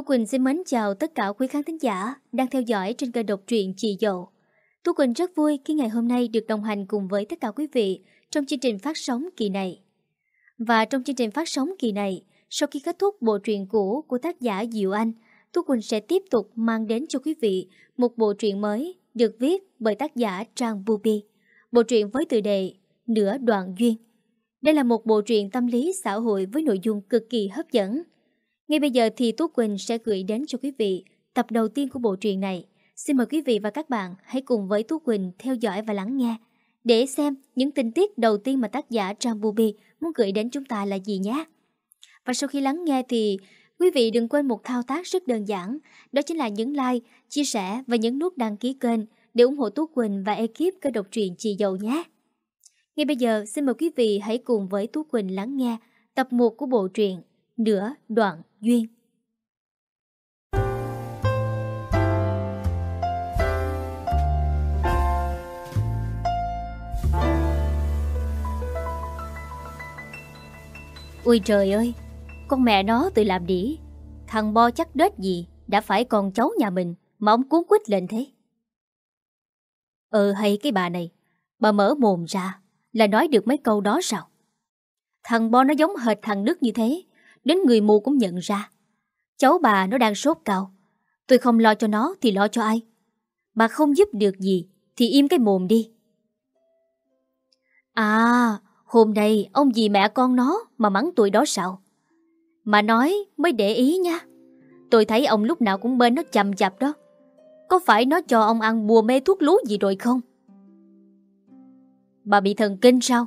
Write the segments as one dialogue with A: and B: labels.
A: Thu Quỳnh xin mến chào tất cả quý khán thính giả đang theo dõi trên kênh độc truyện Chị Dậu. Thu Quỳnh rất vui khi ngày hôm nay được đồng hành cùng với tất cả quý vị trong chương trình phát sóng kỳ này. Và trong chương trình phát sóng kỳ này, sau khi kết thúc bộ truyện cũ của tác giả Diệu Anh, Thu Quỳnh sẽ tiếp tục mang đến cho quý vị một bộ truyện mới được viết bởi tác giả Trang Bubi. Bộ truyện với tựa đề Nửa đoạn duyên. Đây là một bộ truyện tâm lý xã hội với nội dung cực kỳ hấp dẫn. Ngay bây giờ thì Tú Quỳnh sẽ gửi đến cho quý vị tập đầu tiên của bộ truyện này. Xin mời quý vị và các bạn hãy cùng với Tú Quỳnh theo dõi và lắng nghe để xem những tình tiết đầu tiên mà tác giả Trang Bubi muốn gửi đến chúng ta là gì nhé. Và sau khi lắng nghe thì quý vị đừng quên một thao tác rất đơn giản, đó chính là nhấn like, chia sẻ và nhấn nút đăng ký kênh để ủng hộ Tú Quỳnh và ekip kênh độc truyện Chị dầu nhé. Ngay bây giờ xin mời quý vị hãy cùng với Tú Quỳnh lắng nghe tập 1 của bộ truyện Nửa đoạn duyên. Ôi trời ơi, con mẹ nó tự làm đĩ, Thằng Bo chắc đết gì, đã phải con cháu nhà mình mà ông cuốn quýt lên thế. Ờ hay cái bà này, bà mở mồm ra là nói được mấy câu đó sao? Thằng Bo nó giống hệt thằng Đức như thế, đến người mù cũng nhận ra. Cháu bà nó đang sốt cao, tôi không lo cho nó thì lo cho ai? Bà không giúp được gì thì im cái mồm đi. À, hôm nay ông dì mẹ con nó mà mắng tôi đó sao? Mà nói mới để ý nha. Tôi thấy ông lúc nào cũng bên nó chầm chạp đó. Có phải nó cho ông ăn bùa mê thuốc lú gì rồi không? Bà bị thần kinh sao?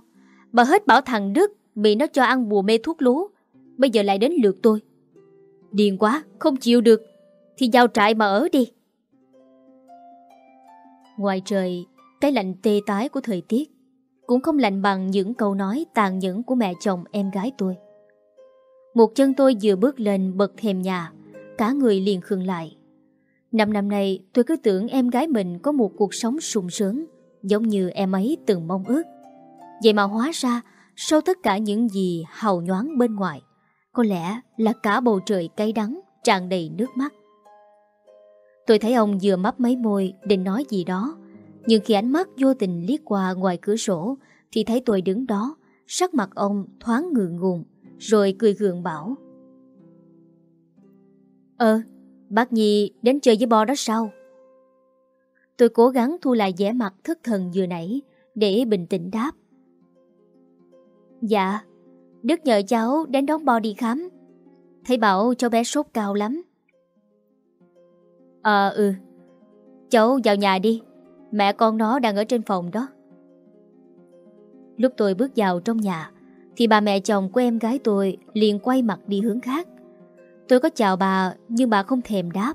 A: Bà hết bảo thằng Đức bị nó cho ăn bùa mê thuốc lú. Bây giờ lại đến lượt tôi. Điên quá, không chịu được. Thì giao trại mà ở đi. Ngoài trời, cái lạnh tê tái của thời tiết cũng không lạnh bằng những câu nói tàn nhẫn của mẹ chồng em gái tôi. Một chân tôi vừa bước lên bậc thềm nhà, cả người liền khương lại. Năm năm nay tôi cứ tưởng em gái mình có một cuộc sống sung sướng, giống như em ấy từng mong ước. Vậy mà hóa ra, sau tất cả những gì hào nhoáng bên ngoài, có lẽ là cả bầu trời cay đắng, tràn đầy nước mắt. Tôi thấy ông vừa mấp mấy môi định nói gì đó, nhưng khi ánh mắt vô tình liếc qua ngoài cửa sổ thì thấy tôi đứng đó, sắc mặt ông thoáng ngượng ngùng, rồi cười gượng bảo. Ờ, bác Nhi đến chơi với bo đó sao? Tôi cố gắng thu lại vẻ mặt thất thần vừa nãy để bình tĩnh đáp. Dạ, Đức nhờ cháu đến đón bo đi khám. Thấy bảo cháu bé sốt cao lắm. Ờ ừ, cháu vào nhà đi, mẹ con nó đang ở trên phòng đó. Lúc tôi bước vào trong nhà, thì bà mẹ chồng của em gái tôi liền quay mặt đi hướng khác. Tôi có chào bà nhưng bà không thèm đáp.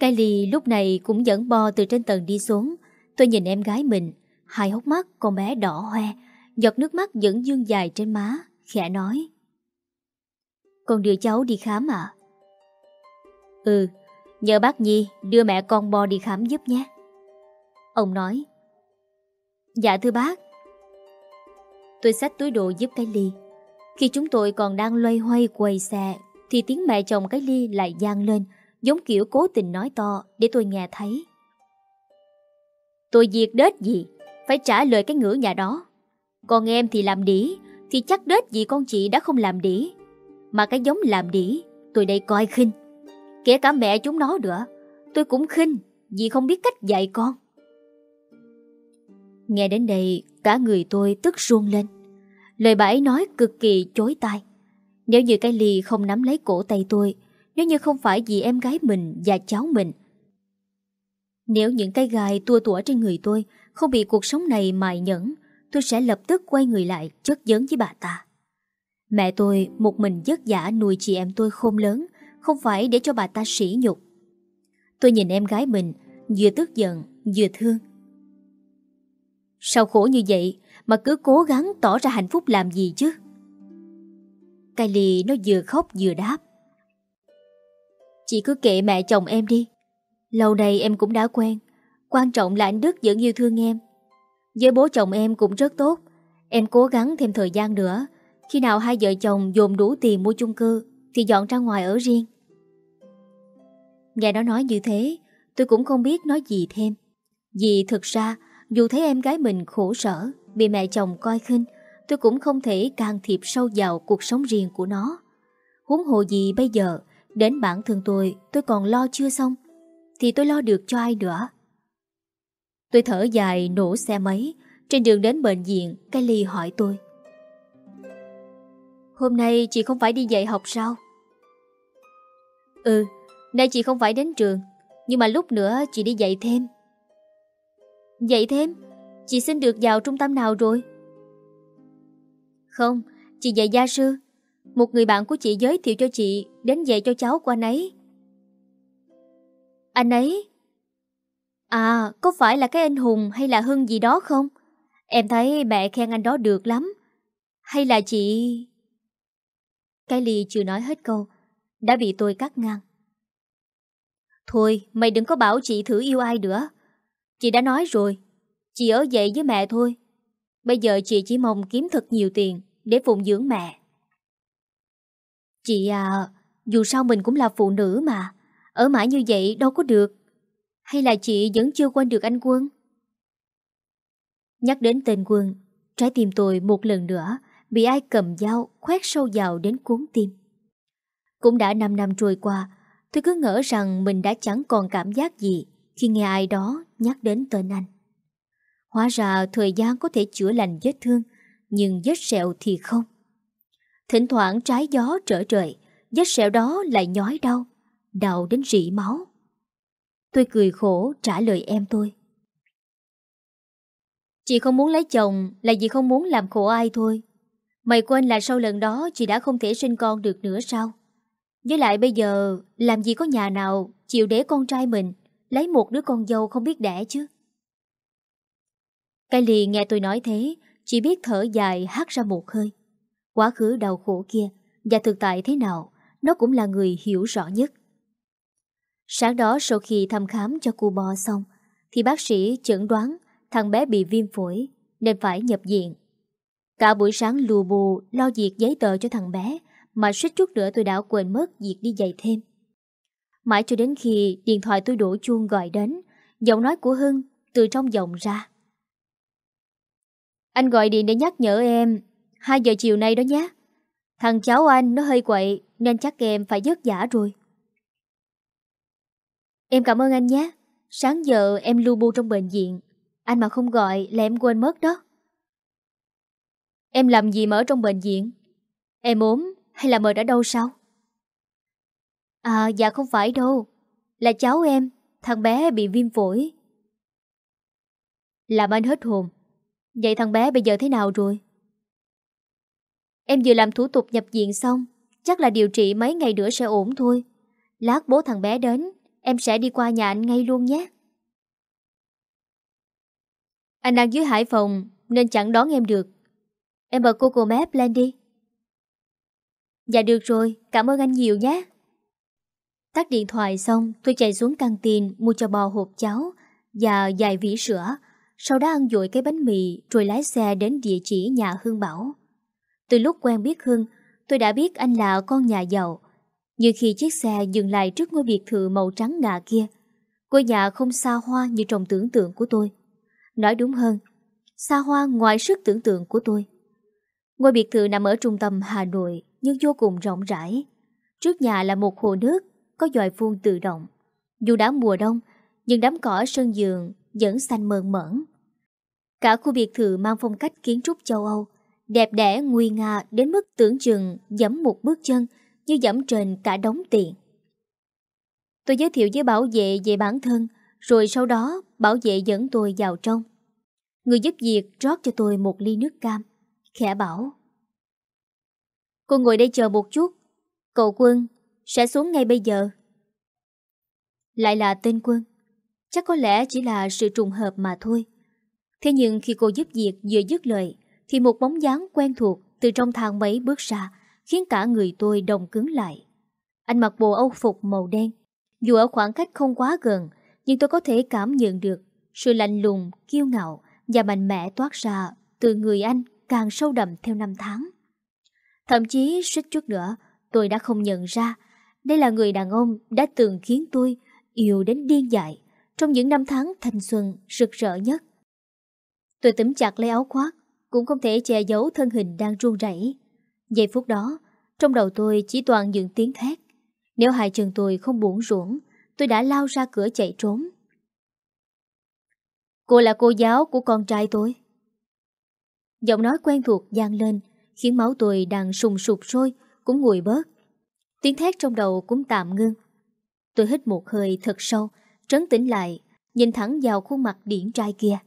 A: Cái ly lúc này cũng dẫn bo từ trên tầng đi xuống. Tôi nhìn em gái mình, hai hốc mắt con bé đỏ hoe, giọt nước mắt vẫn dương dài trên má, khẽ nói. Con đưa cháu đi khám à? Ừ, nhờ bác Nhi đưa mẹ con bo đi khám giúp nhé. Ông nói. Dạ thưa bác. Tôi xách túi đồ giúp cái ly. Khi chúng tôi còn đang loay hoay quầy xe, thì tiếng mẹ chồng cái ly lại gian lên, giống kiểu cố tình nói to để tôi nghe thấy. Tôi diệt đết gì, phải trả lời cái ngữ nhà đó. Còn em thì làm đĩ thì chắc đết gì con chị đã không làm đĩ Mà cái giống làm đĩ tôi đây coi khinh. Kể cả mẹ chúng nó nữa, tôi cũng khinh vì không biết cách dạy con. Nghe đến đây, cả người tôi tức ruông lên. Lời bà ấy nói cực kỳ chối tai. Nếu như cái ly không nắm lấy cổ tay tôi, nếu như không phải vì em gái mình và cháu mình. Nếu những cái gai tua tủa trên người tôi không bị cuộc sống này mài nhẫn, tôi sẽ lập tức quay người lại chất vấn với bà ta. Mẹ tôi một mình vất giả nuôi chị em tôi khôn lớn, không phải để cho bà ta sỉ nhục. Tôi nhìn em gái mình, vừa tức giận, vừa thương. Sao khổ như vậy mà cứ cố gắng tỏ ra hạnh phúc làm gì chứ? Kylie nó vừa khóc vừa đáp. Chị cứ kệ mẹ chồng em đi. Lâu nay em cũng đã quen. Quan trọng là anh Đức vẫn yêu thương em. Với bố chồng em cũng rất tốt. Em cố gắng thêm thời gian nữa. Khi nào hai vợ chồng dồn đủ tiền mua chung cư thì dọn ra ngoài ở riêng. Nghe nó nói như thế, tôi cũng không biết nói gì thêm. Vì thực ra, dù thấy em gái mình khổ sở, bị mẹ chồng coi khinh, tôi cũng không thể can thiệp sâu vào cuộc sống riêng của nó. Huống hồ gì bây giờ, đến bản thân tôi, tôi còn lo chưa xong, thì tôi lo được cho ai nữa. Tôi thở dài nổ xe máy, trên đường đến bệnh viện, Kelly hỏi tôi. Hôm nay chị không phải đi dạy học sao? Ừ, nay chị không phải đến trường, nhưng mà lúc nữa chị đi dạy thêm. Dạy thêm? Chị xin được vào trung tâm nào rồi? Không, chị dạy gia sư. Một người bạn của chị giới thiệu cho chị đến dạy cho cháu của anh ấy. Anh ấy? À, có phải là cái anh Hùng hay là Hưng gì đó không? Em thấy mẹ khen anh đó được lắm. Hay là chị... Cái ly chưa nói hết câu, đã bị tôi cắt ngang. Thôi, mày đừng có bảo chị thử yêu ai nữa. Chị đã nói rồi, chị ở dậy với mẹ thôi. Bây giờ chị chỉ mong kiếm thật nhiều tiền để phụng dưỡng mẹ. Chị à, dù sao mình cũng là phụ nữ mà, ở mãi như vậy đâu có được. Hay là chị vẫn chưa quên được anh Quân? Nhắc đến tên Quân, trái tim tôi một lần nữa bị ai cầm dao khoét sâu vào đến cuốn tim. Cũng đã 5 năm trôi qua, tôi cứ ngỡ rằng mình đã chẳng còn cảm giác gì khi nghe ai đó nhắc đến tên anh. Hóa ra thời gian có thể chữa lành vết thương, nhưng vết sẹo thì không. Thỉnh thoảng trái gió trở trời, vết sẹo đó lại nhói đau, đau đến rỉ máu. Tôi cười khổ trả lời em tôi. Chị không muốn lấy chồng là vì không muốn làm khổ ai thôi. Mày quên là sau lần đó chị đã không thể sinh con được nữa sao? Với lại bây giờ làm gì có nhà nào chịu để con trai mình lấy một đứa con dâu không biết đẻ chứ? Cái lì nghe tôi nói thế, chỉ biết thở dài hát ra một hơi. Quá khứ đau khổ kia và thực tại thế nào, nó cũng là người hiểu rõ nhất. Sáng đó sau khi thăm khám cho cô bò xong, thì bác sĩ chẩn đoán thằng bé bị viêm phổi nên phải nhập viện. Cả buổi sáng lù bù lo việc giấy tờ cho thằng bé mà suýt chút nữa tôi đã quên mất việc đi dạy thêm. Mãi cho đến khi điện thoại tôi đổ chuông gọi đến, giọng nói của Hưng từ trong giọng ra. Anh gọi điện để nhắc nhở em 2 giờ chiều nay đó nhé. Thằng cháu anh nó hơi quậy nên chắc em phải giấc giả rồi. Em cảm ơn anh nhé. Sáng giờ em lưu bu trong bệnh viện. Anh mà không gọi là em quên mất đó. Em làm gì mà ở trong bệnh viện? Em ốm hay là mệt ở đâu sao? À dạ không phải đâu. Là cháu em, thằng bé bị viêm phổi. Làm anh hết hồn. Vậy thằng bé bây giờ thế nào rồi? Em vừa làm thủ tục nhập viện xong, chắc là điều trị mấy ngày nữa sẽ ổn thôi. Lát bố thằng bé đến, em sẽ đi qua nhà anh ngay luôn nhé. Anh đang dưới Hải Phòng nên chẳng đón em được. Em bật Google Maps lên đi. Dạ được rồi, cảm ơn anh nhiều nhé. Tắt điện thoại xong, tôi chạy xuống căng tin mua cho bò hộp cháo và vài vỉ sữa. Sau đó ăn dội cái bánh mì rồi lái xe đến địa chỉ nhà Hương Bảo. Từ lúc quen biết Hương, tôi đã biết anh là con nhà giàu. Như khi chiếc xe dừng lại trước ngôi biệt thự màu trắng ngà kia, ngôi nhà không xa hoa như trong tưởng tượng của tôi. Nói đúng hơn, xa hoa ngoài sức tưởng tượng của tôi. Ngôi biệt thự nằm ở trung tâm Hà Nội nhưng vô cùng rộng rãi. Trước nhà là một hồ nước có dòi phun tự động. Dù đã mùa đông, nhưng đám cỏ sân giường vẫn xanh mơn mởn. Cả khu biệt thự mang phong cách kiến trúc châu Âu, đẹp đẽ nguy nga đến mức tưởng chừng dẫm một bước chân như dẫm trên cả đống tiền. Tôi giới thiệu với bảo vệ về bản thân, rồi sau đó bảo vệ dẫn tôi vào trong. Người giúp việc rót cho tôi một ly nước cam, khẽ bảo. Cô ngồi đây chờ một chút, cậu quân sẽ xuống ngay bây giờ. Lại là tên quân, chắc có lẽ chỉ là sự trùng hợp mà thôi. Thế nhưng khi cô giúp việc vừa dứt lời, thì một bóng dáng quen thuộc từ trong thang máy bước ra, khiến cả người tôi đồng cứng lại. Anh mặc bộ âu phục màu đen, dù ở khoảng cách không quá gần, nhưng tôi có thể cảm nhận được sự lạnh lùng, kiêu ngạo và mạnh mẽ toát ra từ người anh càng sâu đậm theo năm tháng. Thậm chí suýt chút nữa, tôi đã không nhận ra Đây là người đàn ông đã từng khiến tôi yêu đến điên dại trong những năm tháng thanh xuân rực rỡ nhất. Tôi túm chặt lấy áo khoác, cũng không thể che giấu thân hình đang run rẩy. Giây phút đó, trong đầu tôi chỉ toàn những tiếng thét. Nếu hai chân tôi không buồn ruộng, tôi đã lao ra cửa chạy trốn. Cô là cô giáo của con trai tôi. Giọng nói quen thuộc gian lên, khiến máu tôi đang sùng sụp sôi, cũng nguội bớt. Tiếng thét trong đầu cũng tạm ngưng. Tôi hít một hơi thật sâu, trấn tĩnh lại, nhìn thẳng vào khuôn mặt điển trai kia.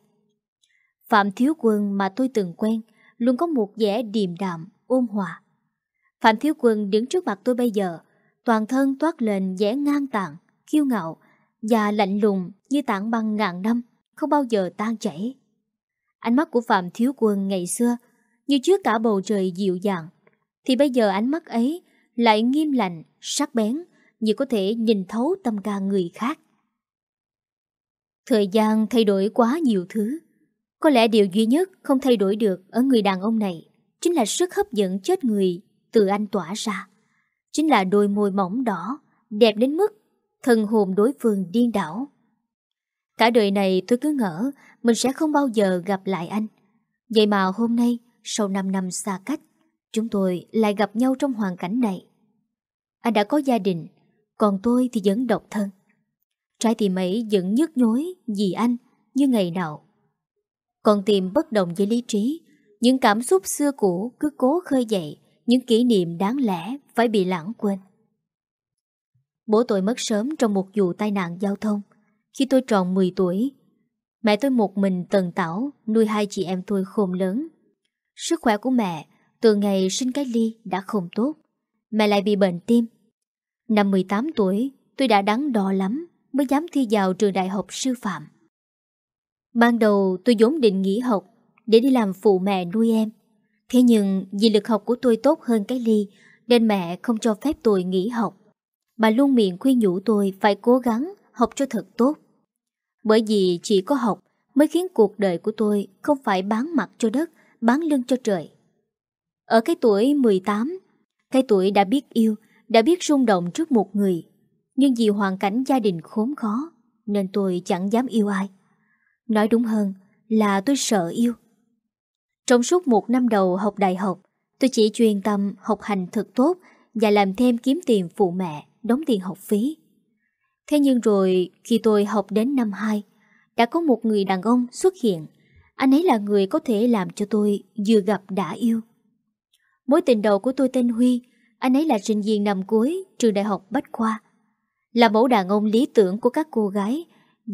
A: Phạm Thiếu Quân mà tôi từng quen, luôn có một vẻ điềm đạm, ôn hòa. Phạm Thiếu Quân đứng trước mặt tôi bây giờ, toàn thân toát lên vẻ ngang tàn, kiêu ngạo và lạnh lùng như tảng băng ngàn năm, không bao giờ tan chảy. Ánh mắt của Phạm Thiếu Quân ngày xưa, như trước cả bầu trời dịu dàng, thì bây giờ ánh mắt ấy lại nghiêm lạnh, sắc bén, như có thể nhìn thấu tâm can người khác. Thời gian thay đổi quá nhiều thứ. Có lẽ điều duy nhất không thay đổi được ở người đàn ông này chính là sức hấp dẫn chết người từ anh tỏa ra. Chính là đôi môi mỏng đỏ, đẹp đến mức thần hồn đối phương điên đảo. Cả đời này tôi cứ ngỡ mình sẽ không bao giờ gặp lại anh. Vậy mà hôm nay, sau 5 năm xa cách, chúng tôi lại gặp nhau trong hoàn cảnh này. Anh đã có gia đình, còn tôi thì vẫn độc thân. Trái tim ấy vẫn nhức nhối vì anh như ngày nào. Còn tìm bất đồng với lý trí, những cảm xúc xưa cũ cứ cố khơi dậy, những kỷ niệm đáng lẽ phải bị lãng quên. Bố tôi mất sớm trong một vụ tai nạn giao thông. Khi tôi tròn 10 tuổi, mẹ tôi một mình tần tảo nuôi hai chị em tôi khôn lớn. Sức khỏe của mẹ từ ngày sinh cái ly đã không tốt. Mẹ lại bị bệnh tim. Năm 18 tuổi, tôi đã đắn đo lắm mới dám thi vào trường đại học sư phạm. Ban đầu tôi vốn định nghỉ học để đi làm phụ mẹ nuôi em. Thế nhưng vì lực học của tôi tốt hơn cái ly nên mẹ không cho phép tôi nghỉ học. Bà luôn miệng khuyên nhủ tôi phải cố gắng học cho thật tốt. Bởi vì chỉ có học mới khiến cuộc đời của tôi không phải bán mặt cho đất, bán lưng cho trời. Ở cái tuổi 18, cái tuổi đã biết yêu, đã biết rung động trước một người, nhưng vì hoàn cảnh gia đình khốn khó nên tôi chẳng dám yêu ai. Nói đúng hơn là tôi sợ yêu. Trong suốt một năm đầu học đại học, tôi chỉ chuyên tâm học hành thật tốt và làm thêm kiếm tiền phụ mẹ, đóng tiền học phí. Thế nhưng rồi khi tôi học đến năm 2, đã có một người đàn ông xuất hiện. Anh ấy là người có thể làm cho tôi vừa gặp đã yêu. Mối tình đầu của tôi tên Huy, anh ấy là sinh viên năm cuối trường đại học Bách Khoa. Là mẫu đàn ông lý tưởng của các cô gái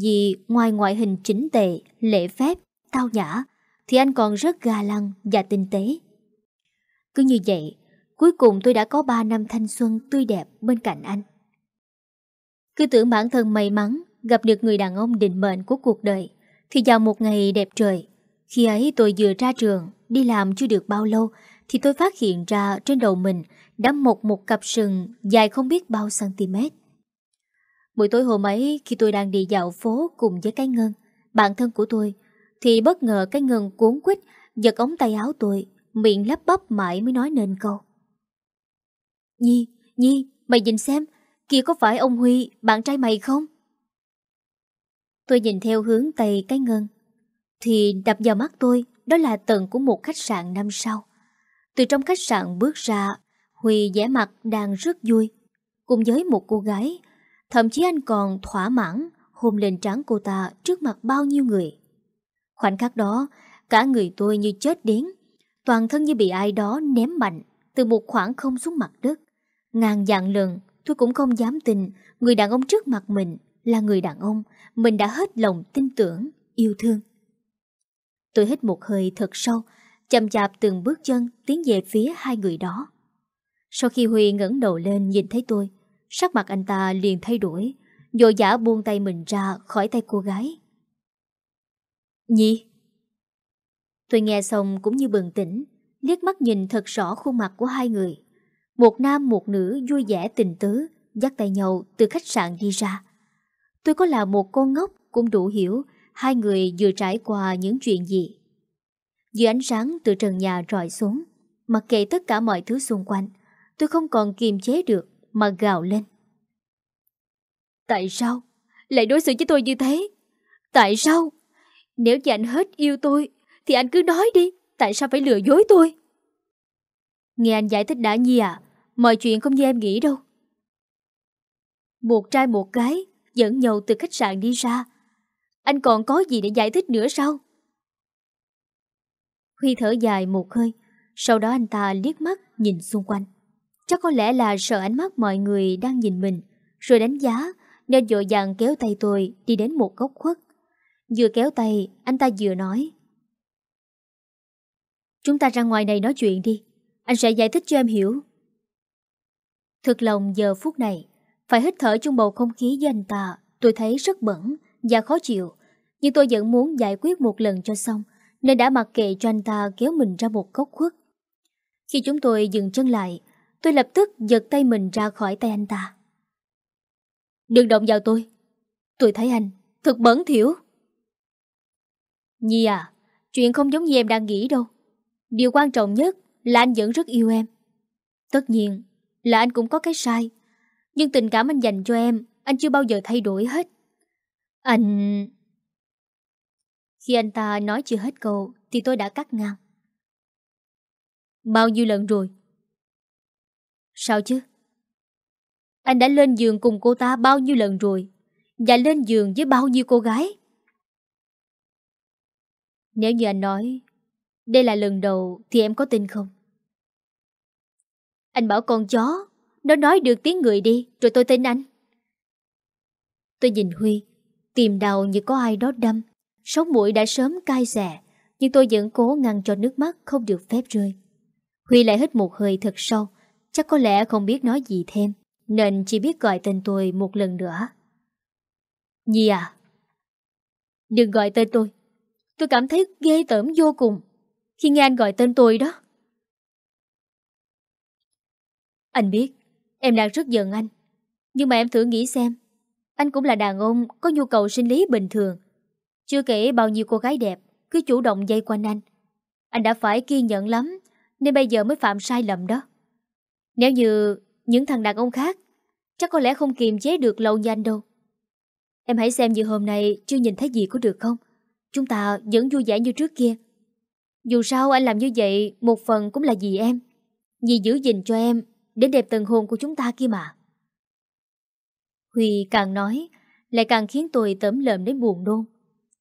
A: vì ngoài ngoại hình chính tệ, lễ phép, tao nhã thì anh còn rất ga lăng và tinh tế. Cứ như vậy, cuối cùng tôi đã có 3 năm thanh xuân tươi đẹp bên cạnh anh. Cứ tưởng bản thân may mắn gặp được người đàn ông định mệnh của cuộc đời thì vào một ngày đẹp trời. Khi ấy tôi vừa ra trường, đi làm chưa được bao lâu thì tôi phát hiện ra trên đầu mình đã mọc một cặp sừng dài không biết bao cm. Buổi tối hôm ấy khi tôi đang đi dạo phố cùng với cái ngân, bạn thân của tôi, thì bất ngờ cái ngân cuốn quýt giật ống tay áo tôi, miệng lắp bắp mãi mới nói nên câu. Nhi, Nhi, mày nhìn xem, kia có phải ông Huy, bạn trai mày không? Tôi nhìn theo hướng tay cái ngân, thì đập vào mắt tôi, đó là tầng của một khách sạn năm sau Từ trong khách sạn bước ra, Huy vẻ mặt đang rất vui, cùng với một cô gái Thậm chí anh còn thỏa mãn hôn lên trán cô ta trước mặt bao nhiêu người. Khoảnh khắc đó, cả người tôi như chết điến, toàn thân như bị ai đó ném mạnh từ một khoảng không xuống mặt đất. Ngàn dạng lần, tôi cũng không dám tin người đàn ông trước mặt mình là người đàn ông mình đã hết lòng tin tưởng, yêu thương. Tôi hít một hơi thật sâu, chậm chạp từng bước chân tiến về phía hai người đó. Sau khi Huy ngẩng đầu lên nhìn thấy tôi, Sắc mặt anh ta liền thay đổi Dội giả buông tay mình ra khỏi tay cô gái Nhi Tôi nghe xong cũng như bừng tỉnh, liếc mắt nhìn thật rõ khuôn mặt của hai người Một nam, một nữ vui vẻ tình tứ, Dắt tay nhau từ khách sạn đi ra Tôi có là một con ngốc Cũng đủ hiểu Hai người vừa trải qua những chuyện gì Dưới ánh sáng từ trần nhà rọi xuống, Mặc kệ tất cả mọi thứ xung quanh, Tôi không còn kiềm chế được mà gào lên. Tại sao? Lại đối xử với tôi như thế? Tại sao? Nếu như anh hết yêu tôi, thì anh cứ nói đi. Tại sao phải lừa dối tôi? Nghe anh giải thích đã Nhi à, mọi chuyện không như em nghĩ đâu. Một trai một gái dẫn nhau từ khách sạn đi ra. Anh còn có gì để giải thích nữa sao? Huy thở dài một hơi, sau đó anh ta liếc mắt nhìn xung quanh. Chắc có lẽ là sợ ánh mắt mọi người đang nhìn mình, rồi đánh giá, nên dội dàng kéo tay tôi đi đến một góc khuất. Vừa kéo tay, anh ta vừa nói. Chúng ta ra ngoài này nói chuyện đi, anh sẽ giải thích cho em hiểu. Thực lòng giờ phút này, phải hít thở chung bầu không khí với anh ta, tôi thấy rất bẩn và khó chịu. Nhưng tôi vẫn muốn giải quyết một lần cho xong, nên đã mặc kệ cho anh ta kéo mình ra một góc khuất. Khi chúng tôi dừng chân lại, tôi lập tức giật tay mình ra khỏi tay anh ta. Đừng động vào tôi. Tôi thấy anh, thật bẩn thiểu. Nhi à, chuyện không giống như em đang nghĩ đâu. Điều quan trọng nhất là anh vẫn rất yêu em. Tất nhiên là anh cũng có cái sai. Nhưng tình cảm anh dành cho em, anh chưa bao giờ thay đổi hết. Anh... Khi anh ta nói chưa hết câu thì tôi đã cắt ngang. Bao nhiêu lần rồi? Sao chứ? Anh đã lên giường cùng cô ta bao nhiêu lần rồi? Và lên giường với bao nhiêu cô gái? Nếu như anh nói, Đây là lần đầu Thì em có tin không? Anh bảo con chó, Nó nói được tiếng người đi, Rồi tôi tin anh. Tôi nhìn Huy, Tìm đầu như có ai đó đâm. Sống mũi đã sớm cay xè, Nhưng tôi vẫn cố ngăn cho nước mắt Không được phép rơi. Huy lại hít một hơi thật sâu, Chắc có lẽ không biết nói gì thêm, Nên chỉ biết gọi tên tôi một lần nữa. Nhi à Đừng gọi tên tôi. Tôi cảm thấy ghê tởm vô cùng Khi nghe anh gọi tên tôi đó. Anh biết, Em đang rất giận anh, Nhưng mà em thử nghĩ xem, Anh cũng là đàn ông có nhu cầu sinh lý bình thường. Chưa kể bao nhiêu cô gái đẹp Cứ chủ động dây quanh anh. Anh đã phải kiên nhẫn lắm Nên bây giờ mới phạm sai lầm đó. Nếu như những thằng đàn ông khác, Chắc có lẽ không kiềm chế được lâu như anh đâu. Em hãy xem như hôm nay chưa nhìn thấy gì có được không? Chúng ta vẫn vui vẻ như trước kia. Dù sao anh làm như vậy, Một phần cũng là vì em. Vì giữ gìn cho em Để đẹp tần hồn của chúng ta kia mà. Huy càng nói, Lại càng khiến tôi tấm lợm đến buồn đôn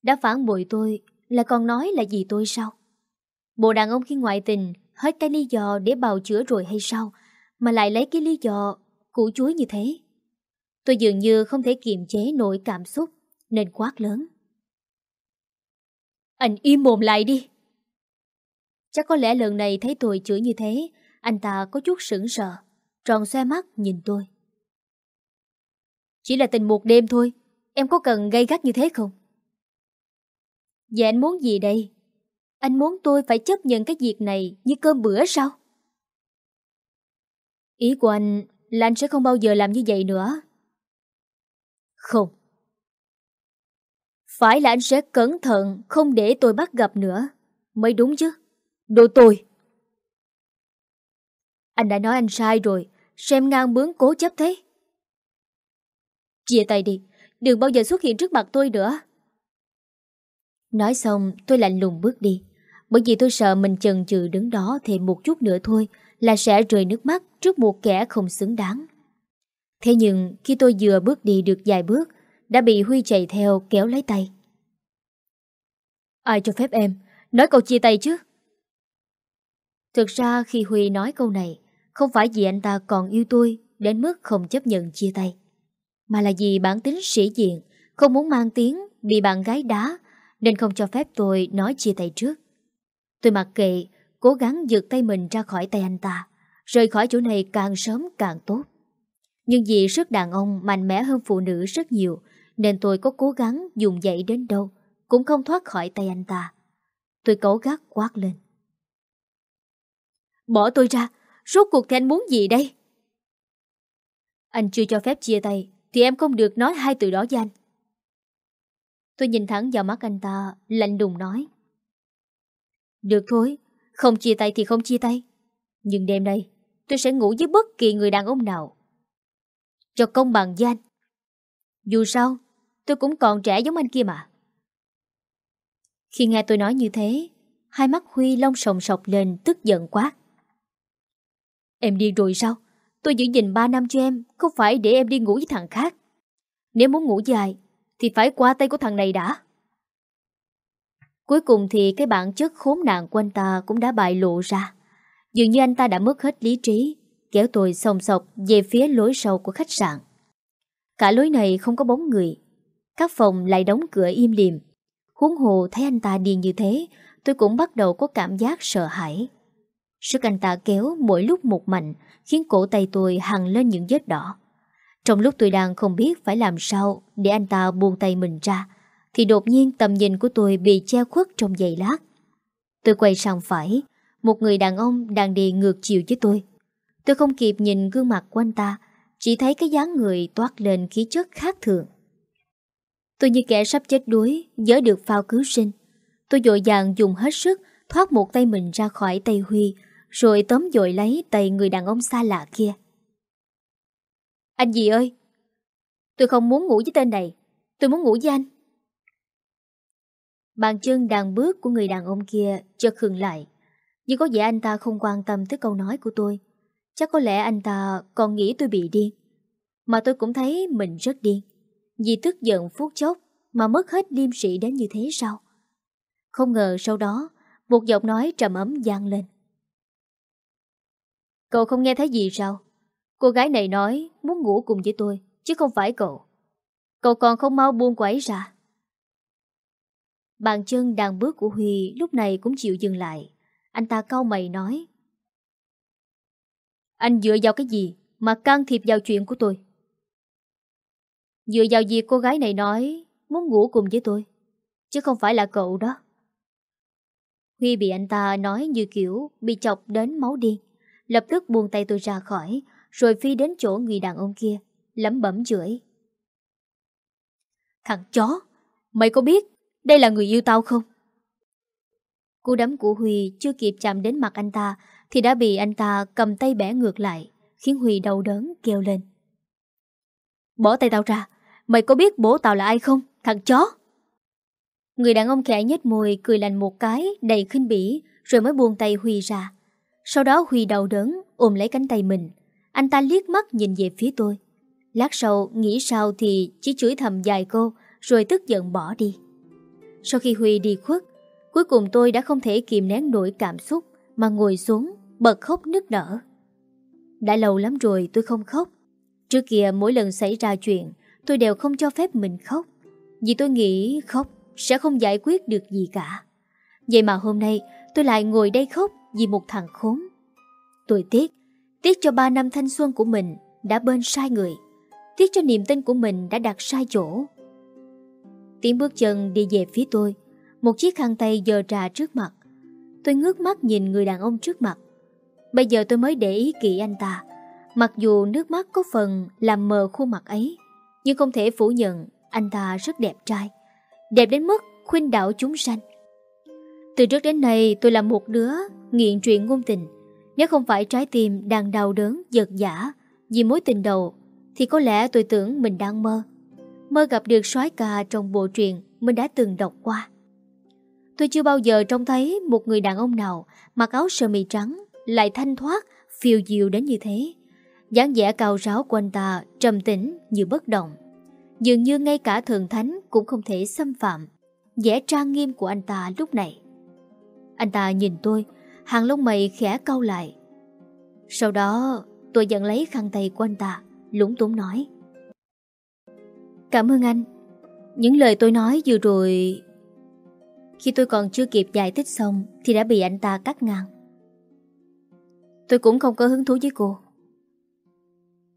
A: Đã phản bội tôi, Lại còn nói là gì tôi sao? Bộ đàn ông khi ngoại tình, Hết cái lý do để bào chữa rồi hay sao, Mà lại lấy cái lý do Củ chuối như thế? Tôi dường như không thể kiềm chế nổi cảm xúc, Nên quát lớn anh im mồm lại đi. Chắc có lẽ lần này thấy tôi chửi như thế, anh ta có chút sững sờ, tròn xoe mắt nhìn tôi. Chỉ là tình một đêm thôi, em có cần gây gắt như thế không? Vậy anh muốn gì đây? Anh muốn tôi phải chấp nhận cái việc này như cơm bữa sao? Ý của anh là anh sẽ không bao giờ làm như vậy nữa. Không. Phải là anh sẽ cẩn thận, Không để tôi bắt gặp nữa. Mới đúng chứ. Đồ tôi Anh đã nói anh sai rồi. Xem ngang bướng cố chấp thế. Chia tay đi. Đừng bao giờ xuất hiện trước mặt tôi nữa. Nói xong, tôi lạnh lùng bước đi. Bởi vì tôi sợ mình chần chừ đứng đó Thêm một chút nữa thôi Là sẽ rơi nước mắt trước một kẻ không xứng đáng. Thế nhưng, khi tôi vừa bước đi được vài bước đã bị Huy chạy theo kéo lấy tay. Ai cho phép em nói câu chia tay chứ? Thực ra khi Huy nói câu này, không phải vì anh ta còn yêu tôi đến mức không chấp nhận chia tay, mà là vì bản tính sĩ diện, không muốn mang tiếng bị bạn gái đá nên không cho phép tôi nói chia tay trước. Tôi mặc kệ, cố gắng giật tay mình ra khỏi tay anh ta, rời khỏi chỗ này càng sớm càng tốt. Nhưng vì sức đàn ông mạnh mẽ hơn phụ nữ rất nhiều nên tôi có cố gắng dùng dậy đến đâu Cũng không thoát khỏi tay anh ta. Tôi cấu gắt quát lên. Bỏ tôi ra Rốt cuộc thì anh muốn gì đây? Anh chưa cho phép chia tay Thì em không được nói hai từ đó với anh. Tôi nhìn thẳng vào mắt anh ta Lạnh đùng nói. Được thôi Không chia tay thì không chia tay. Nhưng đêm nay tôi sẽ ngủ với bất kỳ người đàn ông nào. Cho công bằng với anh. Dù sao, tôi cũng còn trẻ giống anh kia mà. Khi nghe tôi nói như thế, hai mắt Huy long sòng sọc lên tức giận quá. Em điên rồi sao? Tôi giữ gìn 3 năm cho em, không phải để em đi ngủ với thằng khác. Nếu muốn ngủ dài, thì phải qua tay của thằng này đã. Cuối cùng thì cái bản chất khốn nạn của anh ta cũng đã bại lộ ra. Dường như anh ta đã mất hết lý trí, kéo tôi sòng sọc về phía lối sau của khách sạn. Cả lối này không có bóng người. Các phòng lại đóng cửa im liềm Huống hồ thấy anh ta điên như thế, tôi cũng bắt đầu có cảm giác sợ hãi. Sức anh ta kéo mỗi lúc một mạnh, khiến cổ tay tôi hằng lên những vết đỏ. Trong lúc tôi đang không biết phải làm sao để anh ta buông tay mình ra, thì đột nhiên tầm nhìn của tôi bị che khuất trong giây lát. Tôi quay sang phải, một người đàn ông đang đi ngược chiều với tôi. Tôi không kịp nhìn gương mặt của anh ta, chỉ thấy cái dáng người toát lên khí chất khác thường. Tôi như kẻ sắp chết đuối, nhớ được phao cứu sinh. Tôi dội dàng dùng hết sức thoát một tay mình ra khỏi tay Huy, rồi tóm dội lấy tay người đàn ông xa lạ kia. Anh gì ơi! Tôi không muốn ngủ với tên này, tôi muốn ngủ với anh. Bàn chân đàn bước của người đàn ông kia chợt khừng lại. Nhưng có vẻ anh ta không quan tâm tới câu nói của tôi. Chắc có lẽ anh ta còn nghĩ tôi bị điên. Mà tôi cũng thấy mình rất điên. Vì tức giận phút chốc mà mất hết liêm sĩ đến như thế sao? Không ngờ sau đó, một giọng nói trầm ấm gian lên. Cậu không nghe thấy gì sao? Cô gái này nói muốn ngủ cùng với tôi, chứ không phải cậu. Cậu còn không mau buông quẩy ra. Bàn chân đang bước của Huy lúc này cũng chịu dừng lại. Anh ta cau mày nói. Anh dựa vào cái gì mà can thiệp vào chuyện của tôi? Dựa vào việc cô gái này nói muốn ngủ cùng với tôi, chứ không phải là cậu đó. Huy bị anh ta nói như kiểu bị chọc đến máu điên. Lập tức buông tay tôi ra khỏi, rồi phi đến chỗ người đàn ông kia, lẩm bẩm chửi. Thằng chó, mày có biết đây là người yêu tao không? Cú đấm của Huy chưa kịp chạm đến mặt anh ta thì đã bị anh ta cầm tay bẻ ngược lại, khiến Huy đau đớn kêu lên. Bỏ tay tao ra, mày có biết bố tao là ai không, thằng chó? Người đàn ông khẽ nhếch môi cười lành một cái đầy khinh bỉ rồi mới buông tay Huy ra. Sau đó Huy đau đớn ôm lấy cánh tay mình. Anh ta liếc mắt nhìn về phía tôi. Lát sau nghĩ sao thì chỉ chửi thầm dài cô rồi tức giận bỏ đi. Sau khi Huy đi khuất, cuối cùng tôi đã không thể kìm nén nổi cảm xúc mà ngồi xuống bật khóc nức nở. Đã lâu lắm rồi tôi không khóc. Trước kia mỗi lần xảy ra chuyện tôi đều không cho phép mình khóc. Vì tôi nghĩ khóc sẽ không giải quyết được gì cả. Vậy mà hôm nay tôi lại ngồi đây khóc vì một thằng khốn. Tôi tiếc, tiếc cho ba năm thanh xuân của mình đã bên sai người. Tiếc cho niềm tin của mình đã đặt sai chỗ. Tiếng bước chân đi về phía tôi, một chiếc khăn tay dờ trà trước mặt. Tôi ngước mắt nhìn người đàn ông trước mặt. Bây giờ tôi mới để ý kỹ anh ta. Mặc dù nước mắt có phần làm mờ khuôn mặt ấy, nhưng không thể phủ nhận anh ta rất đẹp trai. Đẹp đến mức khuyên đảo chúng sanh. Từ trước đến nay tôi là một đứa nghiện chuyện ngôn tình. Nếu không phải trái tim đang đau đớn, giật giả vì mối tình đầu, thì có lẽ tôi tưởng mình đang mơ. Mơ gặp được soái ca trong bộ truyện mình đã từng đọc qua. Tôi chưa bao giờ trông thấy một người đàn ông nào mặc áo sơ mi trắng lại thanh thoát, phiêu diệu đến như thế dáng vẻ cao ráo của anh ta trầm tĩnh như bất động. Dường như ngay cả thượng thánh cũng không thể xâm phạm. vẻ trang nghiêm của anh ta lúc này. Anh ta nhìn tôi, hàng lông mày khẽ cau lại. Sau đó tôi dẫn lấy khăn tay của anh ta, lúng túng nói. Cảm ơn anh. Những lời tôi nói vừa rồi... Khi tôi còn chưa kịp giải thích xong thì đã bị anh ta cắt ngang. Tôi cũng không có hứng thú với cô.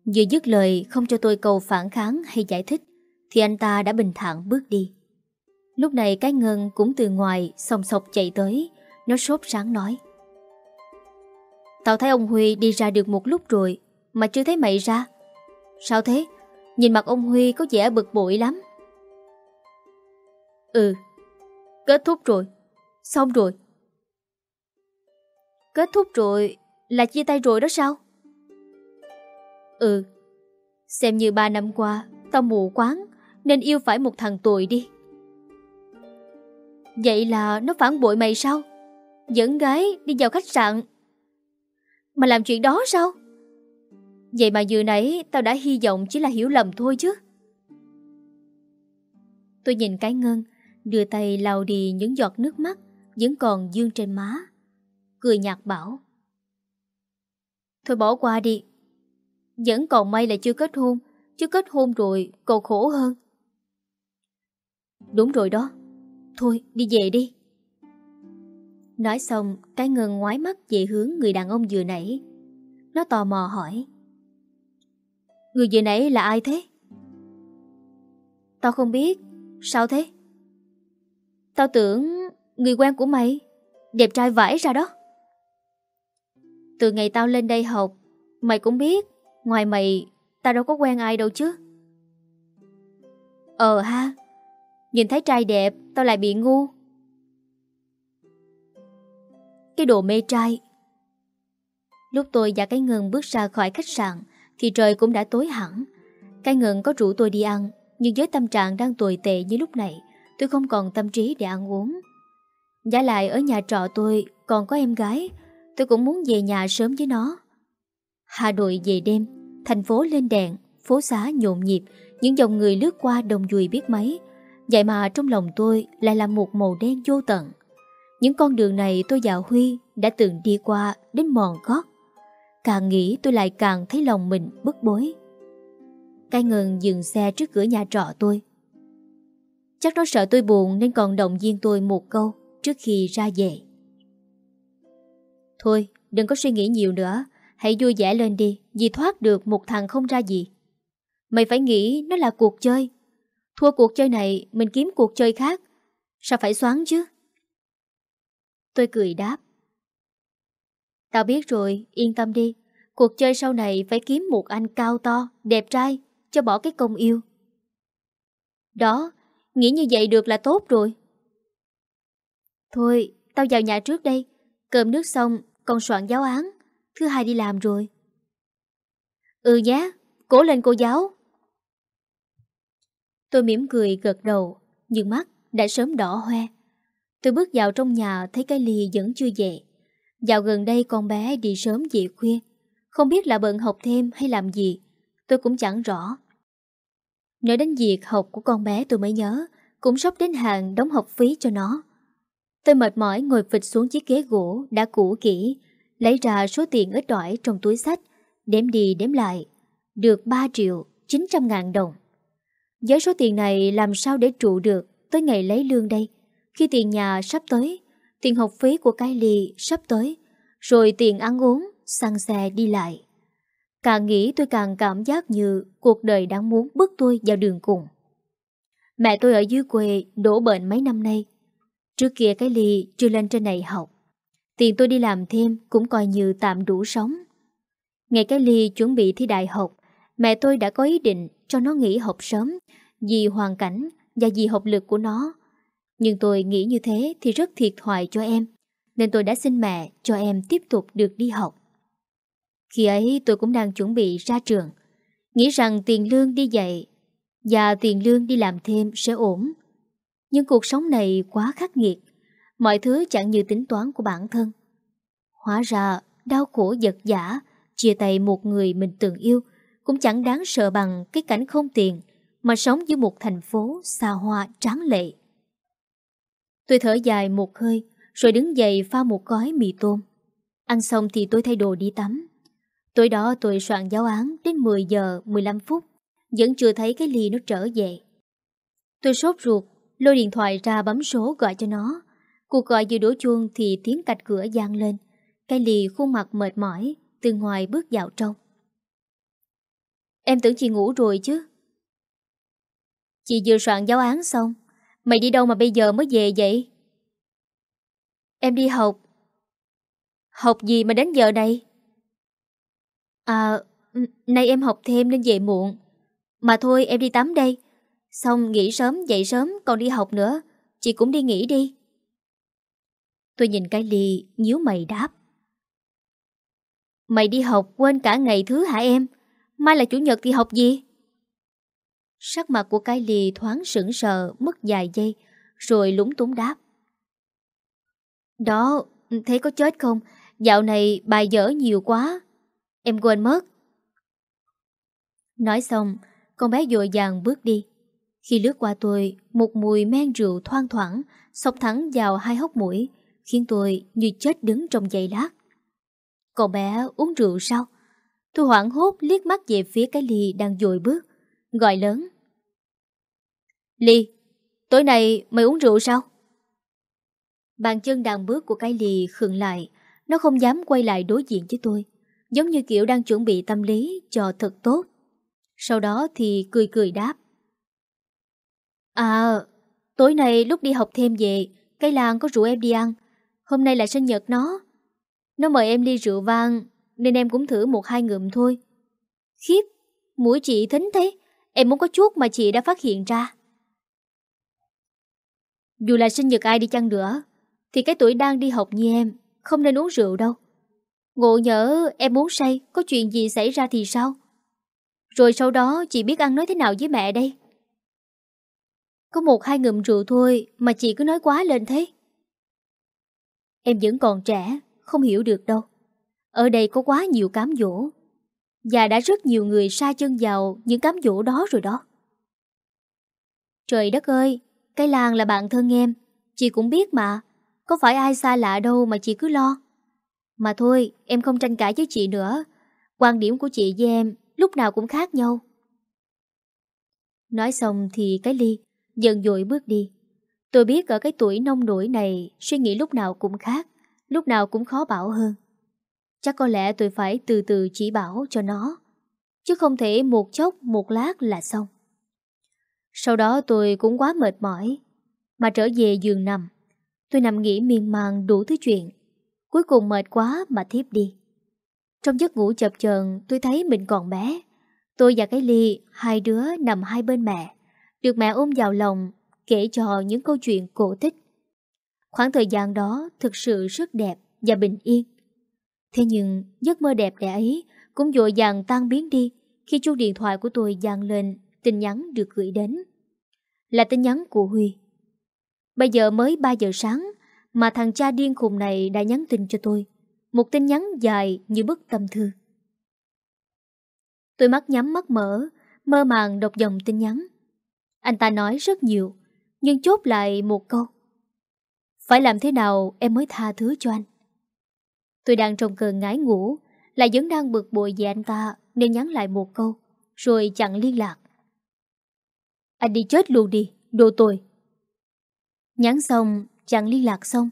A: Vừa dứt lời, không cho tôi cầu phản kháng hay giải thích, thì anh ta đã bình thản bước đi. Lúc này cái ngân cũng từ ngoài, sòng sọc chạy tới, nó sốt sáng nói Tao thấy ông Huy đi ra được một lúc rồi, Mà chưa thấy mày ra Sao thế? Nhìn mặt ông Huy có vẻ bực bội lắm Ừ Kết thúc rồi, Xong rồi Kết thúc rồi Là chia tay rồi đó sao? Ừ. Xem như ba năm qua, Tao mù quáng, Nên yêu phải một thằng tồi đi. Vậy là nó phản bội mày sao? Dẫn gái đi vào khách sạn. Mà làm chuyện đó sao? Vậy mà vừa nãy Tao đã hy vọng chỉ là hiểu lầm thôi chứ. Tôi nhìn cái ngân, Đưa tay lau đi những giọt nước mắt Vẫn còn dương trên má, Cười nhạt bảo. Thôi bỏ qua đi vẫn còn may là chưa kết hôn. Chứ kết hôn rồi còn khổ hơn. Đúng rồi đó. Thôi, đi về đi. Nói xong, Cái ngân ngoái mắt về hướng người đàn ông vừa nãy. Nó tò mò hỏi. Người vừa nãy là ai thế? Tao không biết. Sao thế? Tao tưởng người quen của mày. Đẹp trai vãi ra đó. Từ ngày tao lên đây học, Mày cũng biết Ngoài mày, Tao đâu có quen ai đâu chứ. Ờ ha, Nhìn thấy trai đẹp, Tao lại bị ngu. Cái đồ mê trai. Lúc tôi và cái ngừng bước ra khỏi khách sạn, Thì trời cũng đã tối hẳn. Cái ngừng có rủ tôi đi ăn, Nhưng với tâm trạng đang tồi tệ như lúc này, Tôi không còn tâm trí để ăn uống. Giả lại ở nhà trọ tôi, Còn có em gái, Tôi cũng muốn về nhà sớm với nó. Hà Nội về đêm Thành phố lên đèn Phố xá nhộn nhịp Những dòng người lướt qua đồng dùi biết mấy. Vậy mà trong lòng tôi lại là một màu đen vô tận. Những con đường này tôi và Huy đã từng đi qua đến mòn gót. Càng nghĩ tôi lại càng thấy lòng mình bức bối. Cái ngừng dừng xe trước cửa nhà trọ tôi. Chắc nó sợ tôi buồn nên còn động viên tôi một câu trước khi ra về. Thôi, đừng có suy nghĩ nhiều nữa. Hãy vui vẻ lên đi, vì thoát được một thằng không ra gì. Mày phải nghĩ nó là cuộc chơi. Thua cuộc chơi này, mình kiếm cuộc chơi khác. Sao phải xoắn chứ? Tôi cười đáp. Tao biết rồi, yên tâm đi. Cuộc chơi sau này phải kiếm một anh cao to, đẹp trai, cho bỏ cái công yêu. Đó, Nghĩ như vậy được là tốt rồi. Thôi, tao vào nhà trước đây. Cơm nước xong, còn soạn giáo án. Thứ hai đi làm rồi. Ừ nhé, cố lên cô giáo. Tôi mỉm cười gật đầu, nhưng mắt đã sớm đỏ hoe. Tôi bước vào trong nhà thấy cái ly vẫn chưa về. Dạo gần đây con bé đi sớm về khuya. Không biết là bận học thêm hay làm gì. Tôi cũng chẳng rõ. Nói đến việc học của con bé tôi mới nhớ, cũng sắp đến hàng đóng học phí cho nó. Tôi mệt mỏi ngồi phịch xuống chiếc ghế gỗ đã cũ kỹ, lấy ra số tiền ít ỏi trong túi sách, đếm đi đếm lại, được 3 triệu 900 ngàn đồng. Với số tiền này làm sao để trụ được tới ngày lấy lương đây, khi tiền nhà sắp tới, tiền học phí của cái ly sắp tới, rồi tiền ăn uống, xăng xe đi lại. Càng nghĩ tôi càng cảm giác như cuộc đời đang muốn bước tôi vào đường cùng. Mẹ tôi ở dưới quê đổ bệnh mấy năm nay. Trước kia cái ly chưa lên trên này học. Tiền tôi đi làm thêm cũng coi như tạm đủ sống. Ngày cái ly chuẩn bị thi đại học, mẹ tôi đã có ý định cho nó nghỉ học sớm vì hoàn cảnh và vì học lực của nó. Nhưng tôi nghĩ như thế thì rất thiệt thòi cho em, nên tôi đã xin mẹ cho em tiếp tục được đi học. Khi ấy tôi cũng đang chuẩn bị ra trường Nghĩ rằng tiền lương đi dạy Và tiền lương đi làm thêm sẽ ổn Nhưng cuộc sống này quá khắc nghiệt Mọi thứ chẳng như tính toán của bản thân Hóa ra đau khổ giật giả Chia tay một người mình từng yêu Cũng chẳng đáng sợ bằng cái cảnh không tiền Mà sống giữa một thành phố xa hoa tráng lệ Tôi thở dài một hơi Rồi đứng dậy pha một gói mì tôm Ăn xong thì tôi thay đồ đi tắm Tối đó tôi soạn giáo án đến 10 giờ 15 phút, vẫn chưa thấy cái ly nó trở về. Tôi sốt ruột, lôi điện thoại ra bấm số gọi cho nó. Cuộc gọi vừa đổ chuông thì tiếng cạch cửa gian lên. Cái lì khuôn mặt mệt mỏi, từ ngoài bước vào trong. Em tưởng chị ngủ rồi chứ. Chị vừa soạn giáo án xong. Mày đi đâu mà bây giờ mới về vậy? Em đi học. Học gì mà đến giờ đây? À, nay em học thêm nên về muộn. Mà thôi em đi tắm đây. Xong nghỉ sớm dậy sớm còn đi học nữa. Chị cũng đi nghỉ đi. Tôi nhìn cái ly nhíu mày đáp. Mày đi học quên cả ngày thứ hả em? Mai là chủ nhật thì học gì? Sắc mặt của cái ly thoáng sững sờ mất vài giây, rồi lúng túng đáp. Đó, thế có chết không? Dạo này bài dở nhiều quá. Em quên mất. Nói xong, con bé dội dàng bước đi. Khi lướt qua tôi, một mùi men rượu thoang thoảng, sọc thẳng vào hai hốc mũi, khiến tôi như chết đứng trong giây lát. Cậu bé uống rượu sao? Tôi hoảng hốt liếc mắt về phía cái ly đang dội bước, gọi lớn. Ly, tối nay mày uống rượu sao? Bàn chân đàn bước của cái ly khựng lại, nó không dám quay lại đối diện với tôi, giống như kiểu đang chuẩn bị tâm lý cho thật tốt. Sau đó thì cười cười đáp. À, tối nay lúc đi học thêm về, cây làng có rủ em đi ăn. Hôm nay là sinh nhật nó. Nó mời em ly rượu vang, nên em cũng thử một hai ngụm thôi. Khiếp, mũi chị thính thế, em muốn có chút mà chị đã phát hiện ra. Dù là sinh nhật ai đi chăng nữa, thì cái tuổi đang đi học như em, không nên uống rượu đâu. Ngộ nhỡ em muốn say, có chuyện gì xảy ra thì sao? Rồi sau đó chị biết ăn nói thế nào với mẹ đây? Có một hai ngụm rượu thôi mà chị cứ nói quá lên thế. Em vẫn còn trẻ, không hiểu được đâu. Ở đây có quá nhiều cám dỗ. Và đã rất nhiều người sa chân vào những cám dỗ đó rồi đó. Trời đất ơi, cái làng là bạn thân em. Chị cũng biết mà. Có phải ai xa lạ đâu mà chị cứ lo. Mà thôi, em không tranh cãi với chị nữa. Quan điểm của chị với em lúc nào cũng khác nhau. Nói xong thì cái ly dần dội bước đi. Tôi biết ở cái tuổi nông nổi này suy nghĩ lúc nào cũng khác, lúc nào cũng khó bảo hơn. Chắc có lẽ tôi phải từ từ chỉ bảo cho nó, chứ không thể một chốc một lát là xong. Sau đó tôi cũng quá mệt mỏi, mà trở về giường nằm. Tôi nằm nghỉ miên man đủ thứ chuyện, cuối cùng mệt quá mà thiếp đi. Trong giấc ngủ chập chờn tôi thấy mình còn bé. Tôi và cái ly, hai đứa nằm hai bên mẹ. Được mẹ ôm vào lòng, kể cho những câu chuyện cổ tích. Khoảng thời gian đó thực sự rất đẹp và bình yên. Thế nhưng giấc mơ đẹp đẽ ấy cũng dội dàng tan biến đi khi chuông điện thoại của tôi vang lên tin nhắn được gửi đến. Là tin nhắn của Huy. Bây giờ mới 3 giờ sáng mà thằng cha điên khùng này đã nhắn tin cho tôi. Một tin nhắn dài như bức tâm thư. Tôi mắt nhắm mắt mở, mơ màng đọc dòng tin nhắn. Anh ta nói rất nhiều, nhưng chốt lại một câu. Phải làm thế nào em mới tha thứ cho anh? Tôi đang trong cơn ngái ngủ, lại vẫn đang bực bội về anh ta nên nhắn lại một câu, rồi chặn liên lạc. Anh đi chết luôn đi, đồ tồi Nhắn xong, chặn liên lạc xong,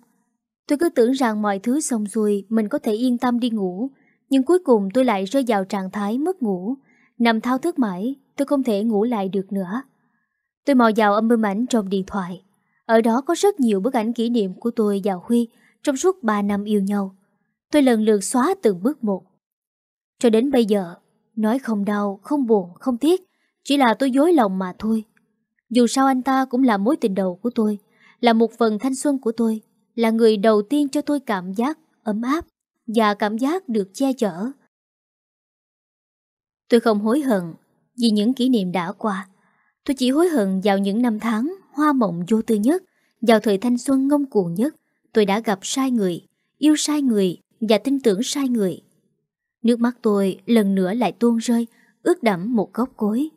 A: Tôi cứ tưởng rằng mọi thứ xong xuôi mình có thể yên tâm đi ngủ, nhưng cuối cùng tôi lại rơi vào trạng thái mất ngủ. Nằm thao thức mãi, tôi không thể ngủ lại được nữa. Tôi mò vào âm bơm ảnh trong điện thoại. Ở đó có rất nhiều bức ảnh kỷ niệm của tôi và Huy trong suốt 3 năm yêu nhau. Tôi lần lượt xóa từng bước một. Cho đến bây giờ, nói không đau, không buồn, không tiếc, chỉ là tôi dối lòng mà thôi. Dù sao anh ta cũng là mối tình đầu của tôi, là một phần thanh xuân của tôi, là người đầu tiên cho tôi cảm giác ấm áp và cảm giác được che chở. Tôi không hối hận vì những kỷ niệm đã qua. Tôi chỉ hối hận vào những năm tháng hoa mộng vô tư nhất, vào thời thanh xuân ngông cuồng nhất, tôi đã gặp sai người, yêu sai người và tin tưởng sai người. Nước mắt tôi lần nữa lại tuôn rơi, ướt đẫm một góc cối.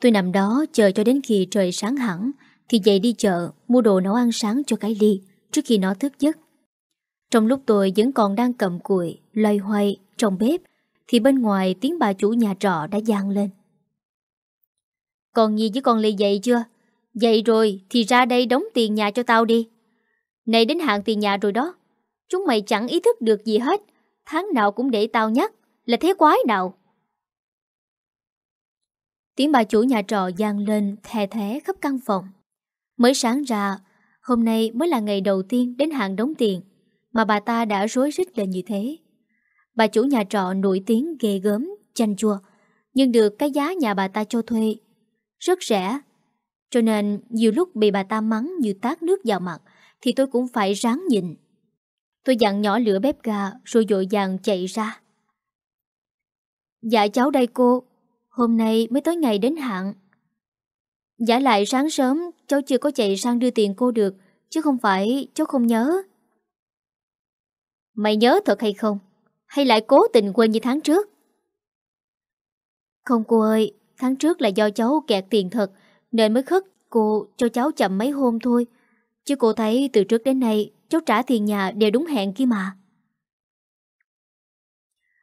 A: Tôi nằm đó chờ cho đến khi trời sáng hẳn thì dậy đi chợ mua đồ nấu ăn sáng cho cái ly trước khi nó thức giấc. Trong lúc tôi vẫn còn đang cầm cuội loay hoay trong bếp thì bên ngoài tiếng bà chủ nhà trọ đã gian lên. Còn gì với con Ly dậy chưa? Dậy rồi thì ra đây đóng tiền nhà cho tao đi. Này đến hạn tiền nhà rồi đó. Chúng mày chẳng ý thức được gì hết. Tháng nào cũng để tao nhắc. Là thế quái nào? Tiếng bà chủ nhà trọ gian lên thè thé khắp căn phòng. Mới sáng ra, hôm nay mới là ngày đầu tiên đến hạn đóng tiền, mà bà ta đã rối rít lên như thế. Bà chủ nhà trọ nổi tiếng ghê gớm, chanh chua, nhưng được cái giá nhà bà ta cho thuê rất rẻ. Cho nên nhiều lúc bị bà ta mắng như tát nước vào mặt thì tôi cũng phải ráng nhịn. Tôi dặn nhỏ lửa bếp ga rồi dội vàng chạy ra. Dạ cháu đây cô, Hôm nay mới tới ngày đến hạn. Giả lại sáng sớm cháu chưa có chạy sang đưa tiền cô được, chứ không phải cháu không nhớ. Mày nhớ thật hay không? Hay lại cố tình quên như tháng trước? Không cô ơi, tháng trước là do cháu kẹt tiền thật, nên mới khất cô cho cháu chậm mấy hôm thôi. Chứ cô thấy từ trước đến nay cháu trả tiền nhà đều đúng hẹn kia mà.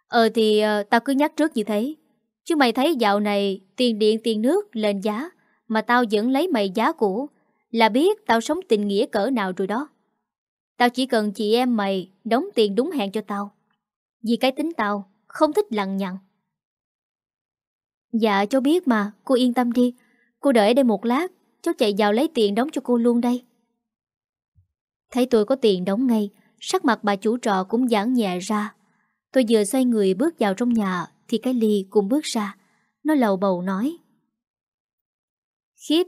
A: Ờ thì uh, tao cứ nhắc trước như thế. Chứ mày thấy dạo này tiền điện tiền nước lên giá mà tao vẫn lấy mày giá cũ là biết tao sống tình nghĩa cỡ nào rồi đó. Tao chỉ cần chị em mày đóng tiền đúng hẹn cho tao. Vì cái tính tao không thích lằng nhằng. Dạ cháu biết mà, cô yên tâm đi. Cô đợi đây một lát, cháu chạy vào lấy tiền đóng cho cô luôn đây. Thấy tôi có tiền đóng ngay, sắc mặt bà chủ trọ cũng giãn nhẹ ra. Tôi vừa xoay người bước vào trong nhà thì cái ly cũng bước ra. Nó lầu bầu nói. Khiếp,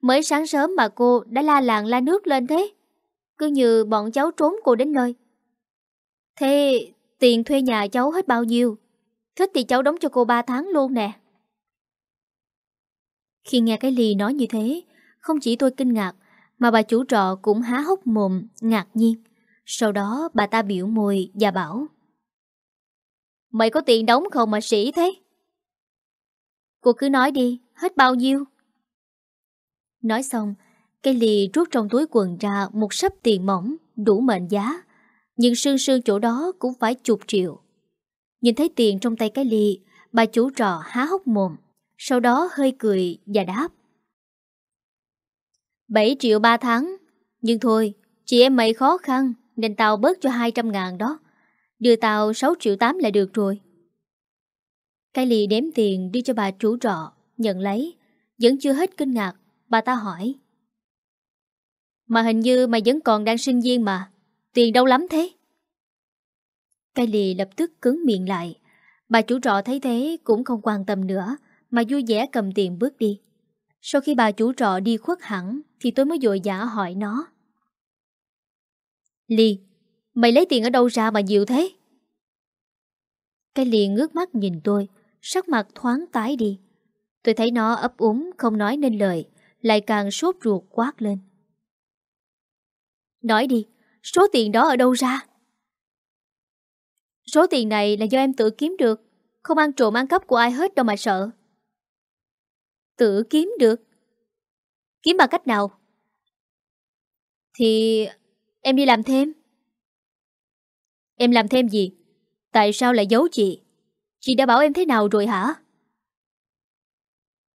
A: mới sáng sớm mà cô đã la làng la nước lên thế. Cứ như bọn cháu trốn cô đến nơi. Thế tiền thuê nhà cháu hết bao nhiêu? Thích thì cháu đóng cho cô 3 tháng luôn nè. Khi nghe cái ly nói như thế, không chỉ tôi kinh ngạc, mà bà chủ trọ cũng há hốc mồm, ngạc nhiên. Sau đó bà ta biểu môi và bảo Mày có tiền đóng không mà sĩ thế? Cô cứ nói đi, hết bao nhiêu? Nói xong, cây lì rút trong túi quần ra một sấp tiền mỏng, đủ mệnh giá. Nhưng sương sương chỗ đó cũng phải chục triệu. Nhìn thấy tiền trong tay cái ly, bà chủ trọ há hốc mồm, sau đó hơi cười và đáp. 7 triệu 3 tháng, nhưng thôi, chị em mày khó khăn nên tao bớt cho 200 ngàn đó. Đưa tao 6 triệu 8 là được rồi. Cái lì đếm tiền đưa cho bà chủ trọ, nhận lấy. Vẫn chưa hết kinh ngạc, bà ta hỏi. Mà hình như mày vẫn còn đang sinh viên mà. Tiền đâu lắm thế? Cái lì lập tức cứng miệng lại. Bà chủ trọ thấy thế cũng không quan tâm nữa, mà vui vẻ cầm tiền bước đi. Sau khi bà chủ trọ đi khuất hẳn, thì tôi mới dội dã hỏi nó. Ly, Mày lấy tiền ở đâu ra mà nhiều thế? Cái Ly ngước mắt nhìn tôi, sắc mặt thoáng tái đi. Tôi thấy nó ấp úng không nói nên lời, lại càng sốt ruột quát lên. Nói đi, số tiền đó ở đâu ra? Số tiền này là do em tự kiếm được, không ăn trộm ăn cắp của ai hết đâu mà sợ. Tự kiếm được? Kiếm bằng cách nào? Thì em đi làm thêm. Em làm thêm gì? Tại sao lại giấu chị? Chị đã bảo em thế nào rồi hả?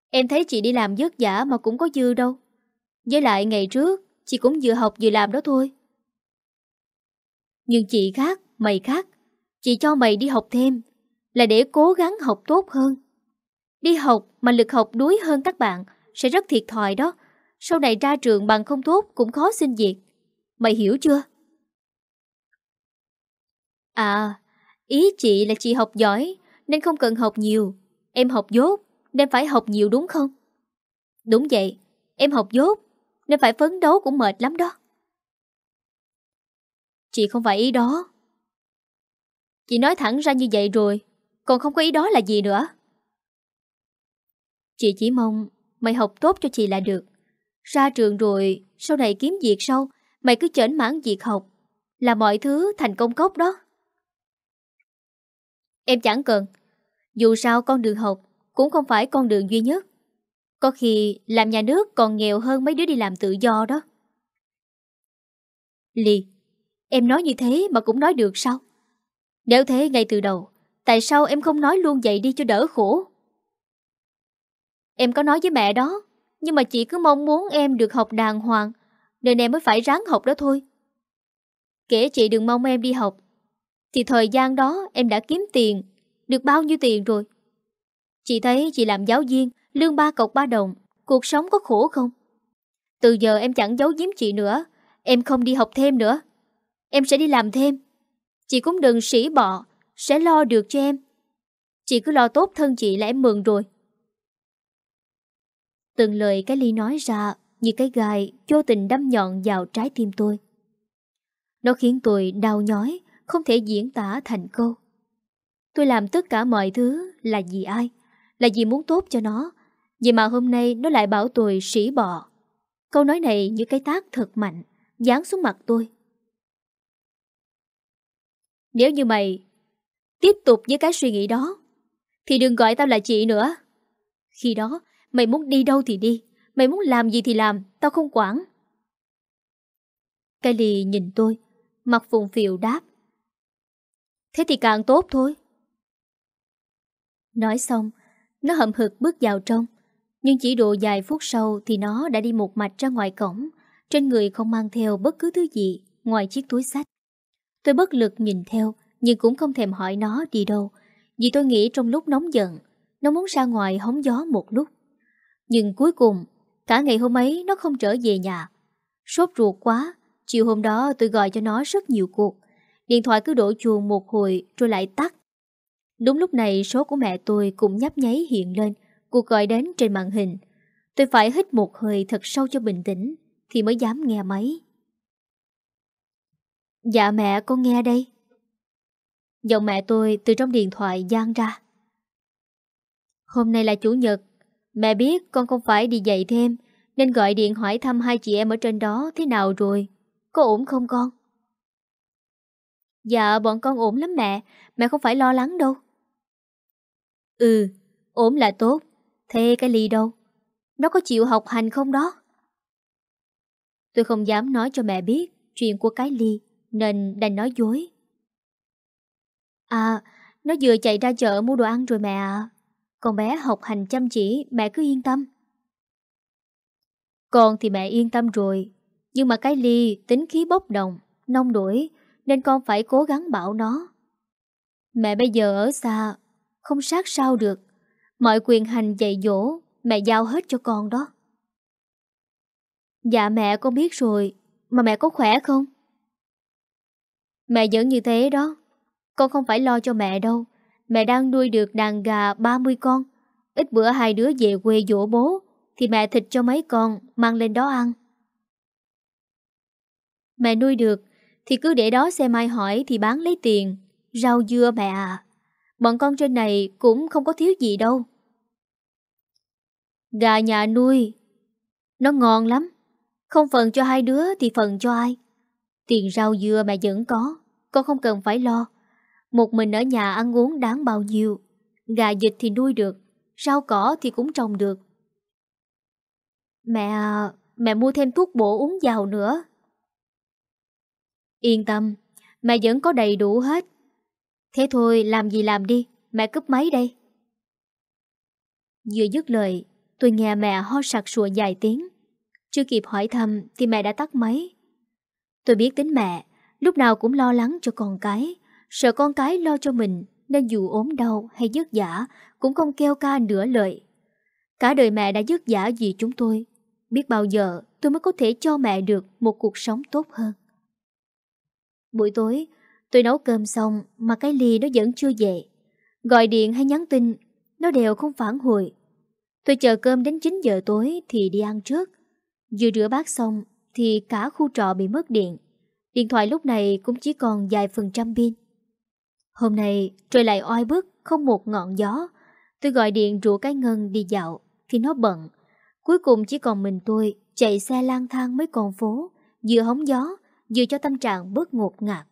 A: Em thấy chị đi làm vất vả mà cũng có dư đâu. Với lại ngày trước, chị cũng vừa học vừa làm đó thôi. Nhưng chị khác, mày khác. Chị cho mày đi học thêm là để cố gắng học tốt hơn. Đi học mà lực học đuối hơn các bạn sẽ rất thiệt thòi đó. Sau này ra trường bằng không tốt cũng khó xin việc. Mày hiểu chưa? À, ý chị là chị học giỏi nên không cần học nhiều. Em học dốt nên phải học nhiều đúng không? Đúng vậy, em học dốt nên phải phấn đấu cũng mệt lắm đó. Chị không phải ý đó. Chị nói thẳng ra như vậy rồi, còn không có ý đó là gì nữa. Chị chỉ mong mày học tốt cho chị là được. Ra trường rồi, sau này kiếm việc sau, mày cứ chởn mãn việc học, là mọi thứ thành công cốc đó. Em chẳng cần. Dù sao con đường học cũng không phải con đường duy nhất. Có khi làm nhà nước còn nghèo hơn mấy đứa đi làm tự do đó. Ly, em nói như thế mà cũng nói được sao? Nếu thế ngay từ đầu, tại sao em không nói luôn vậy đi cho đỡ khổ? Em có nói với mẹ đó, nhưng mà chị cứ mong muốn em được học đàng hoàng, nên em mới phải ráng học đó thôi. Kể chị đừng mong em đi học thì thời gian đó em đã kiếm tiền Được bao nhiêu tiền rồi? Chị thấy chị làm giáo viên Lương ba cọc ba đồng Cuộc sống có khổ không? Từ giờ em chẳng giấu giếm chị nữa Em không đi học thêm nữa. Em sẽ đi làm thêm. Chị cũng đừng sỉ bọ Sẽ lo được cho em. Chị cứ lo tốt thân chị là em mừng rồi. Từng lời cái ly nói ra Như cái gai vô tình đâm nhọn vào trái tim tôi Nó khiến tôi đau nhói không thể diễn tả thành câu. Tôi làm tất cả mọi thứ là vì ai? là vì muốn tốt cho nó. Vậy mà hôm nay nó lại bảo tôi sỉ bọ. Câu nói này như cái tác thật mạnh, dán xuống mặt tôi. Nếu như mày tiếp tục với cái suy nghĩ đó, thì đừng gọi tao là chị nữa. Khi đó, mày muốn đi đâu thì đi, mày muốn làm gì thì làm, tao không quản. Kylie nhìn tôi, mặt phùng phiệu đáp. Thế thì càng tốt thôi. Nói xong, nó hậm hực bước vào trong. Nhưng chỉ độ vài phút sau thì nó đã đi một mạch ra ngoài cổng. Trên người không mang theo bất cứ thứ gì ngoài chiếc túi sách. Tôi bất lực nhìn theo, nhưng cũng không thèm hỏi nó đi đâu. Vì tôi nghĩ trong lúc nóng giận, nó muốn ra ngoài hóng gió một lúc. Nhưng cuối cùng, cả ngày hôm ấy nó không trở về nhà. Sốt ruột quá, chiều hôm đó tôi gọi cho nó rất nhiều cuộc. Điện thoại cứ đổ chuồng một hồi rồi lại tắt. Đúng lúc này số của mẹ tôi cũng nhấp nháy hiện lên, cuộc gọi đến trên màn hình. Tôi phải hít một hơi thật sâu cho bình tĩnh, thì mới dám nghe máy. Dạ mẹ con nghe đây. Giọng mẹ tôi từ trong điện thoại gian ra. Hôm nay là Chủ nhật, mẹ biết con không phải đi dạy thêm, nên gọi điện hỏi thăm hai chị em ở trên đó thế nào rồi. Có ổn không con? Dạ bọn con ổn lắm mẹ, mẹ không phải lo lắng đâu. Ừ, ổn là tốt. Thế cái ly đâu? Nó có chịu học hành không đó? Tôi không dám nói cho mẹ biết chuyện của cái ly, nên đành nói dối. À, nó vừa chạy ra chợ mua đồ ăn rồi mẹ ạ. Con bé học hành chăm chỉ, mẹ cứ yên tâm. Con thì mẹ yên tâm rồi, nhưng mà cái ly tính khí bốc đồng, nông đuổi, nên con phải cố gắng bảo nó. Mẹ bây giờ ở xa, không sát sao được. Mọi quyền hành dạy dỗ, mẹ giao hết cho con đó. Dạ mẹ con biết rồi, mà mẹ có khỏe không? Mẹ vẫn như thế đó. Con không phải lo cho mẹ đâu. Mẹ đang nuôi được đàn gà 30 con. Ít bữa hai đứa về quê dỗ bố, thì mẹ thịt cho mấy con mang lên đó ăn. Mẹ nuôi được, thì cứ để đó xem ai hỏi thì bán lấy tiền. Rau dưa mẹ à. Bọn con trên này cũng không có thiếu gì đâu. Gà nhà nuôi, nó ngon lắm. Không phần cho hai đứa thì phần cho ai. Tiền rau dưa mẹ vẫn có, con không cần phải lo. Một mình ở nhà ăn uống đáng bao nhiêu. Gà dịch thì nuôi được, rau cỏ thì cũng trồng được. Mẹ, mẹ mua thêm thuốc bổ uống vào nữa. Yên tâm, mẹ vẫn có đầy đủ hết. Thế thôi, làm gì làm đi, mẹ cướp máy đây. Vừa dứt lời, tôi nghe mẹ ho sặc sụa dài tiếng. Chưa kịp hỏi thăm thì mẹ đã tắt máy. Tôi biết tính mẹ, lúc nào cũng lo lắng cho con cái, sợ con cái lo cho mình nên dù ốm đau hay dứt giả cũng không kêu ca nửa lời. Cả đời mẹ đã dứt giả vì chúng tôi. Biết bao giờ tôi mới có thể cho mẹ được một cuộc sống tốt hơn. Buổi tối, tôi nấu cơm xong mà cái ly nó vẫn chưa về. Gọi điện hay nhắn tin, nó đều không phản hồi. Tôi chờ cơm đến 9 giờ tối thì đi ăn trước. Vừa rửa bát xong thì cả khu trọ bị mất điện. Điện thoại lúc này cũng chỉ còn vài phần trăm pin. Hôm nay trời lại oi bức, không một ngọn gió. Tôi gọi điện rủ cái ngân đi dạo thì nó bận. Cuối cùng chỉ còn mình tôi chạy xe lang thang mấy con phố, vừa hóng gió, vừa cho tâm trạng bớt ngột ngạt.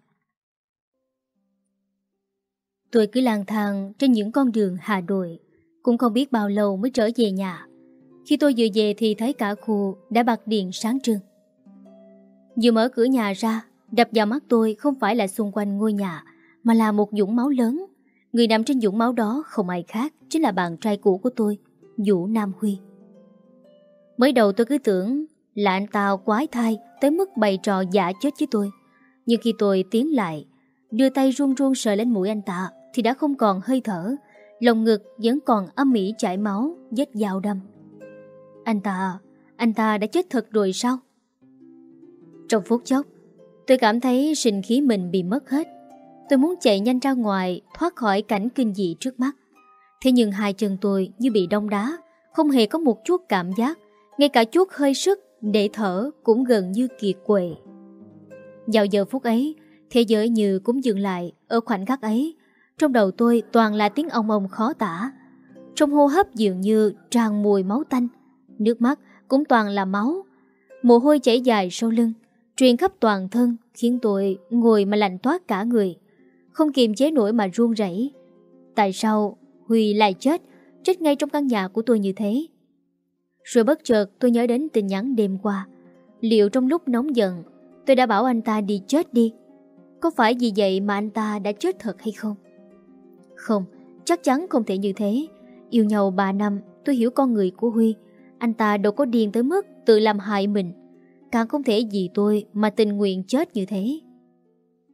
A: Tôi cứ lang thang trên những con đường Hà Nội, cũng không biết bao lâu mới trở về nhà. Khi tôi vừa về thì thấy cả khu đã bật điện sáng trưng. Vừa mở cửa nhà ra, đập vào mắt tôi không phải là xung quanh ngôi nhà, mà là một dũng máu lớn. Người nằm trên dũng máu đó không ai khác, chính là bạn trai cũ của tôi, Vũ Nam Huy. Mới đầu tôi cứ tưởng là anh ta quái thai tới mức bày trò giả chết với tôi. Nhưng khi tôi tiến lại, đưa tay run run sờ lên mũi anh ta, thì đã không còn hơi thở, lồng ngực vẫn còn âm mỉ chảy máu, vết dao đâm. Anh ta, anh ta đã chết thật rồi sao? Trong phút chốc, tôi cảm thấy sinh khí mình bị mất hết. Tôi muốn chạy nhanh ra ngoài, thoát khỏi cảnh kinh dị trước mắt. Thế nhưng hai chân tôi như bị đông đá, không hề có một chút cảm giác, ngay cả chút hơi sức để thở cũng gần như kiệt quệ. Vào giờ phút ấy, thế giới như cũng dừng lại ở khoảnh khắc ấy, trong đầu tôi toàn là tiếng ông ông khó tả. Trong hô hấp dường như tràn mùi máu tanh Nước mắt cũng toàn là máu Mồ hôi chảy dài sau lưng Truyền khắp toàn thân Khiến tôi ngồi mà lạnh toát cả người không kiềm chế nổi mà run rẩy. Tại sao Huy lại chết Chết ngay trong căn nhà của tôi như thế? Rồi bất chợt tôi nhớ đến tin nhắn đêm qua. Liệu trong lúc nóng giận, Tôi đã bảo anh ta đi chết đi? Có phải vì vậy mà anh ta đã chết thật hay không? Không, Chắc chắn không thể như thế. Yêu nhau 3 năm, tôi hiểu con người của Huy. Anh ta đâu có điên tới mức tự làm hại mình. Càng không thể vì tôi mà tình nguyện chết như thế.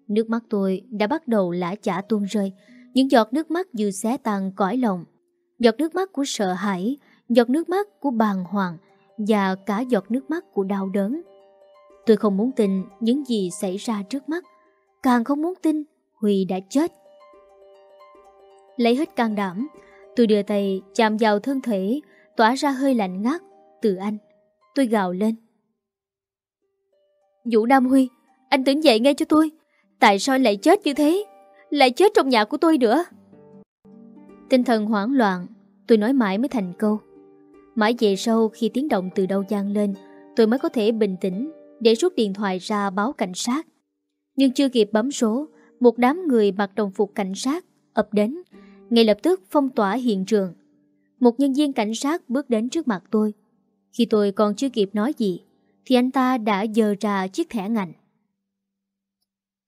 A: Nước mắt tôi đã bắt đầu lã chả tuôn rơi. Những giọt nước mắt như xé tan cõi lòng. Giọt nước mắt của sợ hãi, Giọt nước mắt của bàng hoàng, Và cả giọt nước mắt của đau đớn. Tôi không muốn tin những gì xảy ra trước mắt. Càng không muốn tin, Huy đã chết. Lấy hết can đảm, Tôi đưa tay chạm vào thân thể, Tỏa ra hơi lạnh ngắt Từ anh. Tôi gào lên. Vũ Nam Huy, Anh tỉnh dậy ngay cho tôi. Tại sao lại chết như thế? Lại chết trong nhà của tôi nữa. Tinh thần hoảng loạn, Tôi nói mãi mới thành câu. Mãi về sau khi tiếng động từ đâu gian lên, Tôi mới có thể bình tĩnh Để rút điện thoại ra báo cảnh sát. Nhưng chưa kịp bấm số, Một đám người mặc đồng phục cảnh sát ập đến, ngay lập tức phong tỏa hiện trường. Một nhân viên cảnh sát bước đến trước mặt tôi. Khi tôi còn chưa kịp nói gì, Thì anh ta đã dờ ra chiếc thẻ ngành.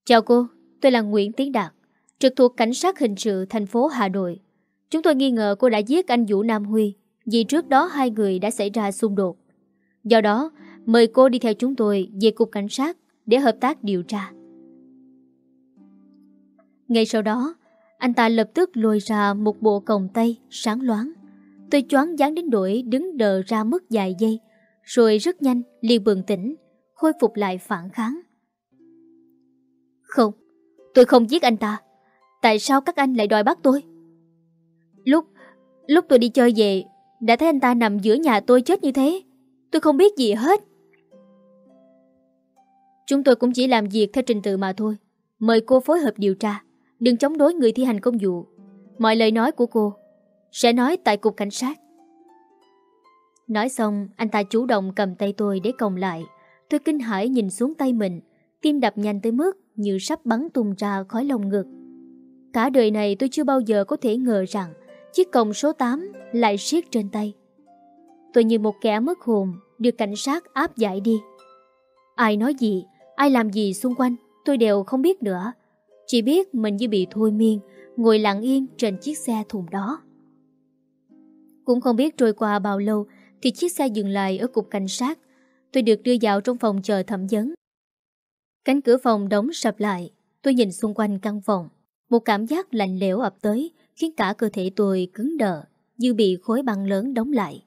A: Chào cô, tôi là Nguyễn Tiến Đạt Trực thuộc Cảnh sát Hình sự thành phố Hà Nội Chúng tôi nghi ngờ cô đã giết anh Vũ Nam Huy Vì trước đó hai người đã xảy ra xung đột Do đó, mời cô đi theo chúng tôi về cục cảnh sát để hợp tác điều tra. Ngay sau đó, anh ta lập tức lôi ra một bộ còng tay sáng loáng. Tôi choáng dáng đến đổi đứng đờ ra mất vài giây, rồi rất nhanh liền bừng tỉnh, khôi phục lại phản kháng. Không, tôi không giết anh ta. Tại sao các anh lại đòi bắt tôi? Lúc, lúc tôi đi chơi về, đã thấy anh ta nằm giữa nhà tôi chết như thế. Tôi không biết gì hết. Chúng tôi cũng chỉ làm việc theo trình tự mà thôi. Mời cô phối hợp điều tra. Đừng chống đối người thi hành công vụ Mọi lời nói của cô Sẽ nói tại cục cảnh sát Nói xong Anh ta chủ động cầm tay tôi để còng lại Tôi kinh hãi nhìn xuống tay mình Tim đập nhanh tới mức như sắp bắn tung ra khỏi lồng ngực. Cả đời này tôi chưa bao giờ có thể ngờ rằng Chiếc còng số 8 lại siết trên tay. Tôi như một kẻ mất hồn, Được cảnh sát áp giải đi. Ai nói gì, Ai làm gì xung quanh, Tôi đều không biết nữa. Chỉ biết mình như bị thôi miên, Ngồi lặng yên trên chiếc xe thùng đó. Cũng không biết trôi qua bao lâu, Thì chiếc xe dừng lại ở cục cảnh sát. Tôi được đưa vào trong phòng chờ thẩm vấn. Cánh cửa phòng đóng sập lại. Tôi nhìn xung quanh căn phòng. Một cảm giác lạnh lẽo ập tới, Khiến cả cơ thể tôi cứng đờ, Như bị khối băng lớn đóng lại.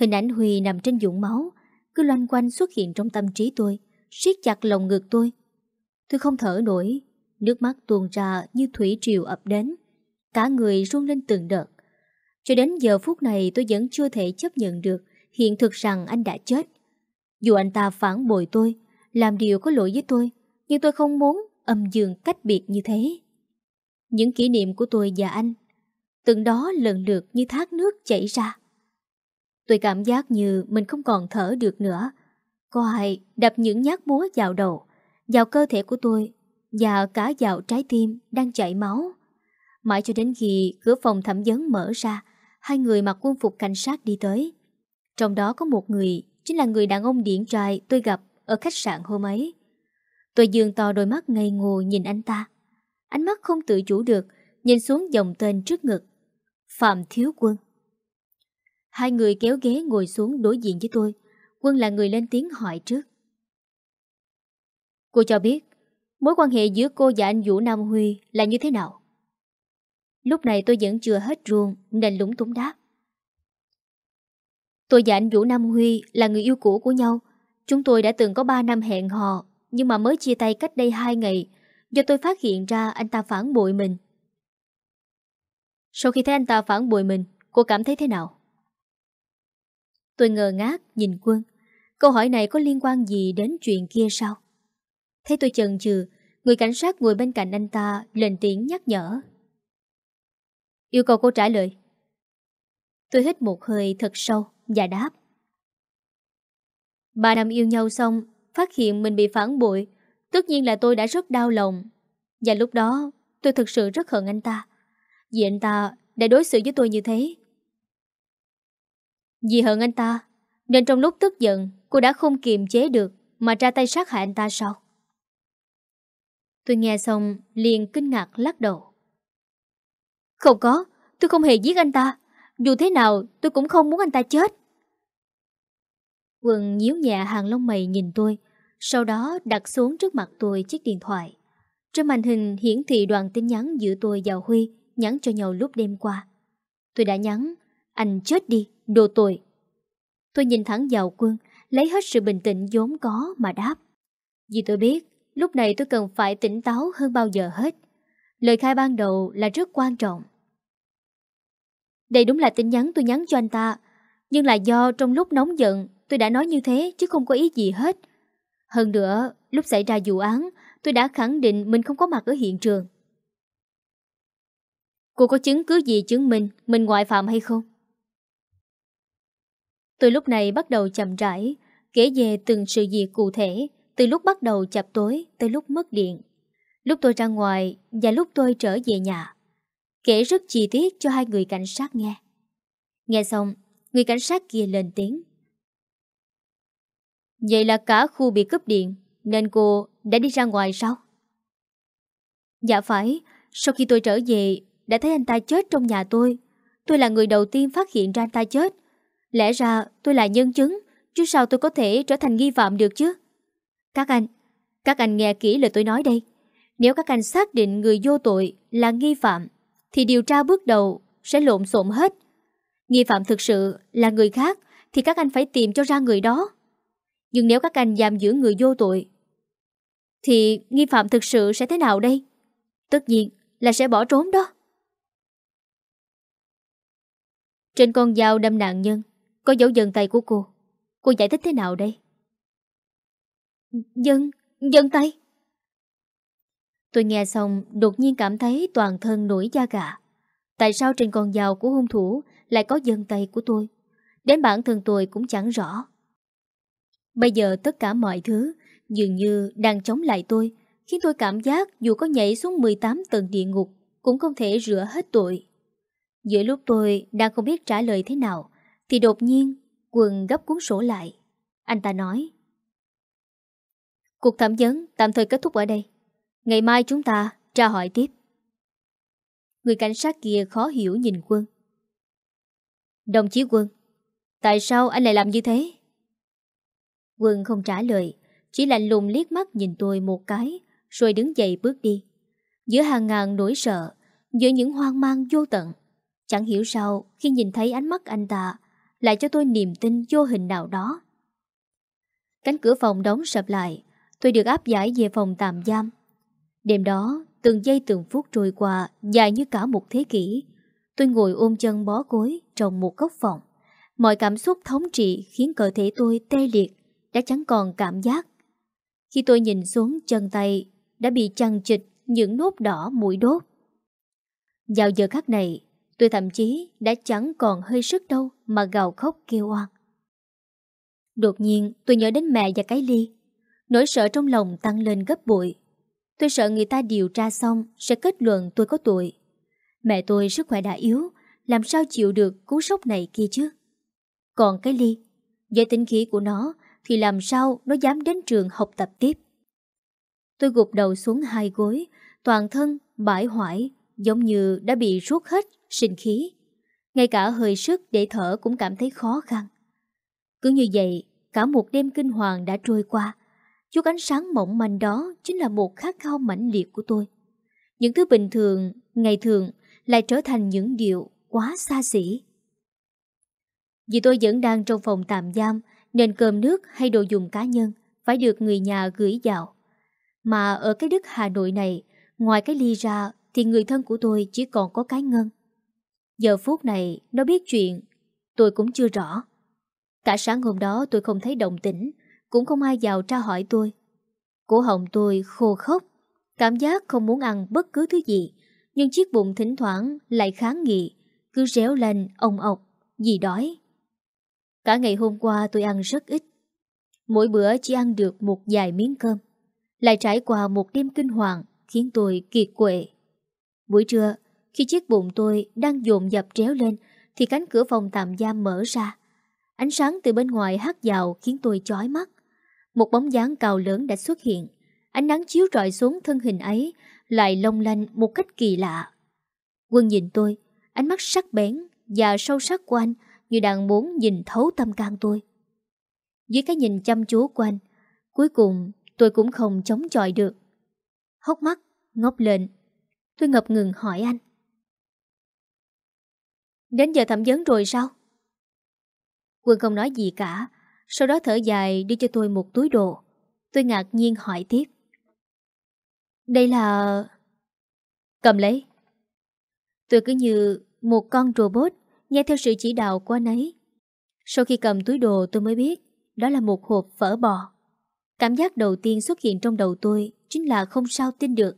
A: Hình ảnh Huy nằm trên dũng máu, Cứ loanh quanh xuất hiện trong tâm trí tôi, siết chặt lồng ngực tôi. Tôi không thở nổi, Nước mắt tuôn ra như thủy triều ập đến. Cả người run lên từng đợt. Cho đến giờ phút này tôi vẫn chưa thể chấp nhận được Hiện thực rằng anh đã chết. Dù anh ta phản bội tôi làm điều có lỗi với tôi Nhưng tôi không muốn âm dương cách biệt như thế Những kỷ niệm của tôi và anh Từng đó lần lượt như thác nước chảy ra Tôi cảm giác như mình không còn thở được nữa Có ai đập những nhát búa vào đầu Vào cơ thể của tôi và cả vào trái tim đang chảy máu. Mãi cho đến khi cửa phòng thẩm vấn mở ra, hai người mặc quân phục cảnh sát đi tới. Trong đó có một người, chính là người đàn ông điển trai tôi gặp ở khách sạn hôm ấy. Tôi dường to đôi mắt ngây ngô nhìn anh ta. Ánh mắt không tự chủ được, nhìn xuống dòng tên trước ngực. Phạm Thiếu Quân. Hai người kéo ghế ngồi xuống đối diện với tôi. Quân là người lên tiếng hỏi trước. Cô cho biết Mối quan hệ giữa cô và anh Vũ Nam Huy là như thế nào? Lúc này tôi vẫn chưa hết ruồng nên lúng túng đáp. Tôi và anh Vũ Nam Huy là người yêu cũ của nhau. Chúng tôi đã từng có 3 năm hẹn hò nhưng mà mới chia tay cách đây 2 ngày do tôi phát hiện ra anh ta phản bội mình. Sau khi thấy anh ta phản bội mình, cô cảm thấy thế nào? Tôi ngờ ngác nhìn quân. Câu hỏi này có liên quan gì đến chuyện kia sao? Thấy tôi chần chừ, người cảnh sát ngồi bên cạnh anh ta lên tiếng nhắc nhở. Yêu cầu cô trả lời. Tôi hít một hơi thật sâu và đáp. Ba năm yêu nhau xong, phát hiện mình bị phản bội. Tất nhiên là tôi đã rất đau lòng. Và lúc đó, tôi thực sự rất hận anh ta. Vì anh ta đã đối xử với tôi như thế. Vì hận anh ta, nên trong lúc tức giận, cô đã không kiềm chế được mà ra tay sát hại anh ta sao? Tôi nghe xong liền kinh ngạc lắc đầu. Không có, tôi không hề giết anh ta. Dù thế nào tôi cũng không muốn anh ta chết. Quân nhíu nhẹ hàng lông mày nhìn tôi, sau đó đặt xuống trước mặt tôi chiếc điện thoại. Trên màn hình hiển thị đoạn tin nhắn giữa tôi và Huy nhắn cho nhau lúc đêm qua. Tôi đã nhắn, anh chết đi, đồ tội. Tôi nhìn thẳng vào quân, lấy hết sự bình tĩnh vốn có mà đáp. Vì tôi biết, lúc này tôi cần phải tỉnh táo hơn bao giờ hết. Lời khai ban đầu là rất quan trọng. Đây đúng là tin nhắn tôi nhắn cho anh ta, nhưng là do trong lúc nóng giận tôi đã nói như thế chứ không có ý gì hết. Hơn nữa, lúc xảy ra vụ án, tôi đã khẳng định mình không có mặt ở hiện trường. Cô có chứng cứ gì chứng minh mình ngoại phạm hay không? Tôi lúc này bắt đầu chậm rãi, kể về từng sự việc cụ thể, từ lúc bắt đầu chập tối tới lúc mất điện. Lúc tôi ra ngoài và lúc tôi trở về nhà. Kể rất chi tiết cho hai người cảnh sát nghe. Nghe xong, người cảnh sát kia lên tiếng. Vậy là cả khu bị cướp điện, nên cô đã đi ra ngoài sao? Dạ phải, sau khi tôi trở về, đã thấy anh ta chết trong nhà tôi. Tôi là người đầu tiên phát hiện ra anh ta chết. Lẽ ra tôi là nhân chứng, chứ sao tôi có thể trở thành nghi phạm được chứ? Các anh, các anh nghe kỹ lời tôi nói đây. Nếu các anh xác định người vô tội là nghi phạm, thì điều tra bước đầu sẽ lộn xộn hết. Nghi phạm thực sự là người khác, thì các anh phải tìm cho ra người đó. Nhưng nếu các anh giam giữ người vô tội, thì nghi phạm thực sự sẽ thế nào đây? Tất nhiên là sẽ bỏ trốn đó. Trên con dao đâm nạn nhân Có dấu dân tay của cô Cô giải thích thế nào đây Dân, dân tay Tôi nghe xong đột nhiên cảm thấy toàn thân nổi da gà Tại sao trên con dao của hung thủ lại có dân tay của tôi. Đến bản thân tôi cũng chẳng rõ. Bây giờ tất cả mọi thứ Dường như đang chống lại tôi, Khiến tôi cảm giác dù có nhảy xuống 18 tầng địa ngục Cũng không thể rửa hết tội. Giữa lúc tôi đang không biết trả lời thế nào, Thì đột nhiên Quần gấp cuốn sổ lại. Anh ta nói, Cuộc thẩm vấn tạm thời kết thúc ở đây. Ngày mai chúng ta tra hỏi tiếp. Người cảnh sát kia khó hiểu nhìn quân. Đồng chí quân Tại sao anh lại làm như thế Quân không trả lời Chỉ lạnh lùng liếc mắt nhìn tôi một cái Rồi đứng dậy bước đi Giữa hàng ngàn nỗi sợ Giữa những hoang mang vô tận Chẳng hiểu sao khi nhìn thấy ánh mắt anh ta lại cho tôi niềm tin vô hình nào đó. Cánh cửa phòng đóng sập lại, tôi được áp giải về phòng tạm giam. Đêm đó, từng giây từng phút trôi qua dài như cả một thế kỷ. Tôi ngồi ôm chân bó gối trong một góc phòng. Mọi cảm xúc thống trị khiến cơ thể tôi tê liệt, đã chẳng còn cảm giác. Khi tôi nhìn xuống chân tay, đã bị chằng chịch những nốt đỏ mũi đốt. Vào giờ khắc này, Tôi thậm chí đã chẳng còn hơi sức đâu mà gào khóc kêu oan. Đột nhiên tôi nhớ đến mẹ và cái ly. Nỗi sợ trong lòng tăng lên gấp bội. Tôi sợ người ta điều tra xong sẽ kết luận tôi có tội. Mẹ tôi sức khỏe đã yếu, làm sao chịu được cú sốc này kia chứ? Còn cái ly, với tính khí của nó thì làm sao nó dám đến trường học tập tiếp? Tôi gục đầu xuống hai gối, toàn thân bãi hoại giống như đã bị rút hết sinh khí. Ngay cả hơi sức để thở cũng cảm thấy khó khăn. Cứ như vậy, cả một đêm kinh hoàng đã trôi qua. Chút ánh sáng mỏng manh đó chính là một khát khao mãnh liệt của tôi. Những thứ bình thường, ngày thường lại trở thành những điều quá xa xỉ. Vì tôi vẫn đang trong phòng tạm giam nên cơm nước hay đồ dùng cá nhân phải được người nhà gửi vào. Mà ở cái đất Hà Nội này, ngoài cái ly ra thì người thân của tôi chỉ còn có cái ngân. Giờ phút này nó biết chuyện Tôi cũng chưa rõ Cả sáng hôm đó tôi không thấy động tĩnh Cũng không ai vào tra hỏi tôi Cổ họng tôi khô khốc Cảm giác không muốn ăn bất cứ thứ gì nhưng chiếc bụng thỉnh thoảng lại kháng nghị Cứ réo lên ông ọc gì đói. Cả ngày hôm qua tôi ăn rất ít. Mỗi bữa chỉ ăn được một vài miếng cơm. Lại trải qua một đêm kinh hoàng khiến tôi kiệt quệ. Buổi trưa, khi chiếc bụng tôi đang dồn dập tréo lên thì cánh cửa phòng tạm giam mở ra. Ánh sáng từ bên ngoài hắt vào khiến tôi chói mắt. Một bóng dáng cao lớn đã xuất hiện. Ánh nắng chiếu rọi xuống thân hình ấy lại long lanh một cách kỳ lạ. Quân nhìn tôi, ánh mắt sắc bén và sâu sắc của anh như đang muốn nhìn thấu tâm can tôi. Dưới cái nhìn chăm chú của anh, cuối cùng tôi cũng không chống chọi được. Hốc mắt, ngóc lên, tôi ngập ngừng hỏi anh. Đến giờ thẩm vấn rồi sao? Quân không nói gì cả, sau đó thở dài đưa cho tôi một túi đồ. Tôi ngạc nhiên hỏi tiếp. Đây là... Cầm lấy. Tôi cứ như một con robot nghe theo sự chỉ đạo của anh ấy. Sau khi cầm túi đồ tôi mới biết đó là một hộp phở bò. Cảm giác đầu tiên xuất hiện trong đầu tôi chính là không sao tin được.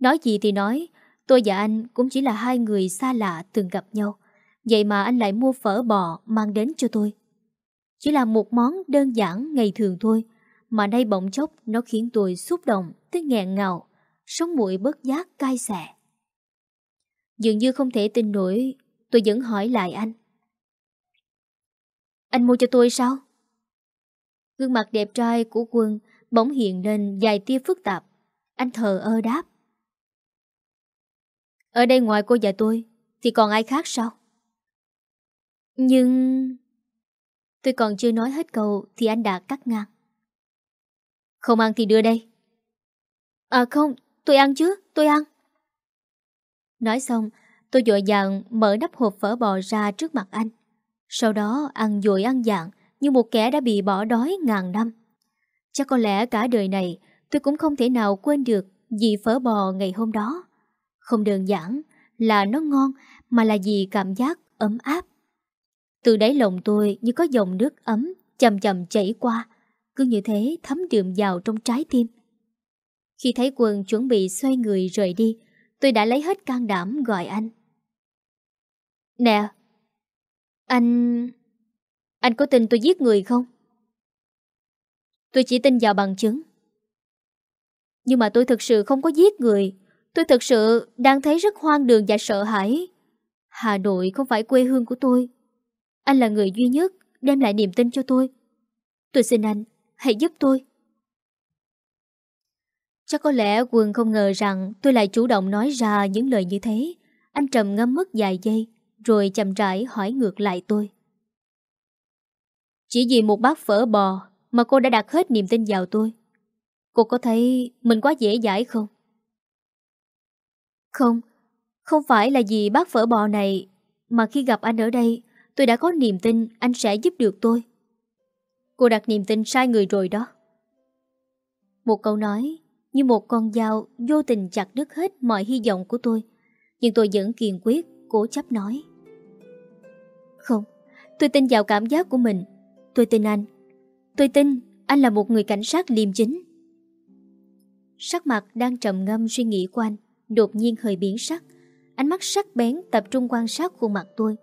A: Nói gì thì nói, tôi và anh cũng chỉ là hai người xa lạ từng gặp nhau. Vậy mà anh lại mua phở bò mang đến cho tôi. Chỉ là một món đơn giản ngày thường thôi, mà nay bỗng chốc nó khiến tôi xúc động tới nghẹn ngào, sống mũi bớt giác cay xè Dường như không thể tin nổi, tôi vẫn hỏi lại anh. Anh mua cho tôi sao? Gương mặt đẹp trai của quân bỗng hiện lên vài tia phức tạp. Anh thờ ơ đáp. Ở đây ngoài cô và tôi, thì còn ai khác sao? Nhưng... Tôi còn chưa nói hết câu thì anh đã cắt ngang. Không ăn thì đưa đây. À không, tôi ăn chứ, tôi ăn. Nói xong, tôi dội dàng mở nắp hộp phở bò ra trước mặt anh. Sau đó ăn dội ăn dạng như một kẻ đã bị bỏ đói ngàn năm. Chắc có lẽ cả đời này tôi cũng không thể nào quên được vị phở bò ngày hôm đó. Không đơn giản là nó ngon mà là vì cảm giác ấm áp. Từ đáy lòng tôi như có dòng nước ấm chậm chậm chảy qua, cứ như thế thấm đượm vào trong trái tim. Khi thấy quân chuẩn bị xoay người rời đi, tôi đã lấy hết can đảm gọi anh. Nè, anh... Anh có tin tôi giết người không? Tôi chỉ tin vào bằng chứng. Nhưng mà tôi thực sự không có giết người. Tôi thực sự đang thấy rất hoang đường và sợ hãi. Hà Nội không phải quê hương của tôi. Anh là người duy nhất đem lại niềm tin cho tôi. Tôi xin anh, hãy giúp tôi. Chắc có lẽ Quân không ngờ rằng tôi lại chủ động nói ra những lời như thế. Anh trầm ngâm mất vài giây, rồi chậm rãi hỏi ngược lại tôi. Chỉ vì một bát phở bò mà cô đã đặt hết niềm tin vào tôi. Cô có thấy mình quá dễ dãi không? Không, không phải là vì bát phở bò này mà khi gặp anh ở đây tôi đã có niềm tin anh sẽ giúp được tôi. Cô đặt niềm tin sai người rồi đó. Một câu nói như một con dao vô tình chặt đứt hết mọi hy vọng của tôi. Nhưng tôi vẫn kiên quyết, cố chấp nói. Không, tôi tin vào cảm giác của mình. Tôi tin anh. Tôi tin anh là một người cảnh sát liêm chính. Sắc mặt đang trầm ngâm suy nghĩ của anh, đột nhiên hơi biến sắc. Ánh mắt sắc bén tập trung quan sát khuôn mặt tôi.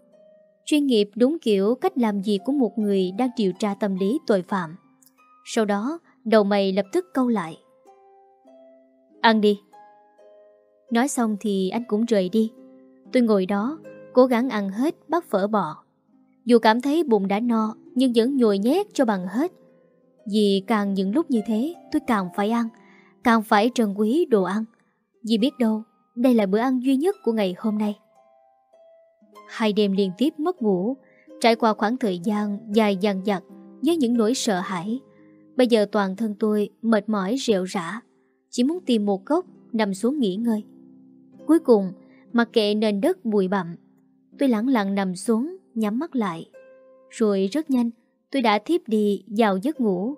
A: Chuyên nghiệp đúng kiểu cách làm gì của một người đang điều tra tâm lý tội phạm. Sau đó, đầu mày lập tức câu lại. Ăn đi. Nói xong thì anh cũng rời đi. Tôi ngồi đó, cố gắng ăn hết bát phở bò. Dù cảm thấy bụng đã no, nhưng vẫn nhồi nhét cho bằng hết. Vì càng những lúc như thế, tôi càng phải ăn, càng phải trân quý đồ ăn. Vì biết đâu, đây là bữa ăn duy nhất của ngày hôm nay. Hai đêm liên tiếp mất ngủ, trải qua khoảng thời gian dài dằng dặc với những nỗi sợ hãi. Bây giờ toàn thân tôi mệt mỏi rệu rã, chỉ muốn tìm một góc nằm xuống nghỉ ngơi. Cuối cùng, mặc kệ nền đất bụi bặm, tôi lặng lặng nằm xuống, nhắm mắt lại. Rồi rất nhanh, tôi đã thiếp đi vào giấc ngủ.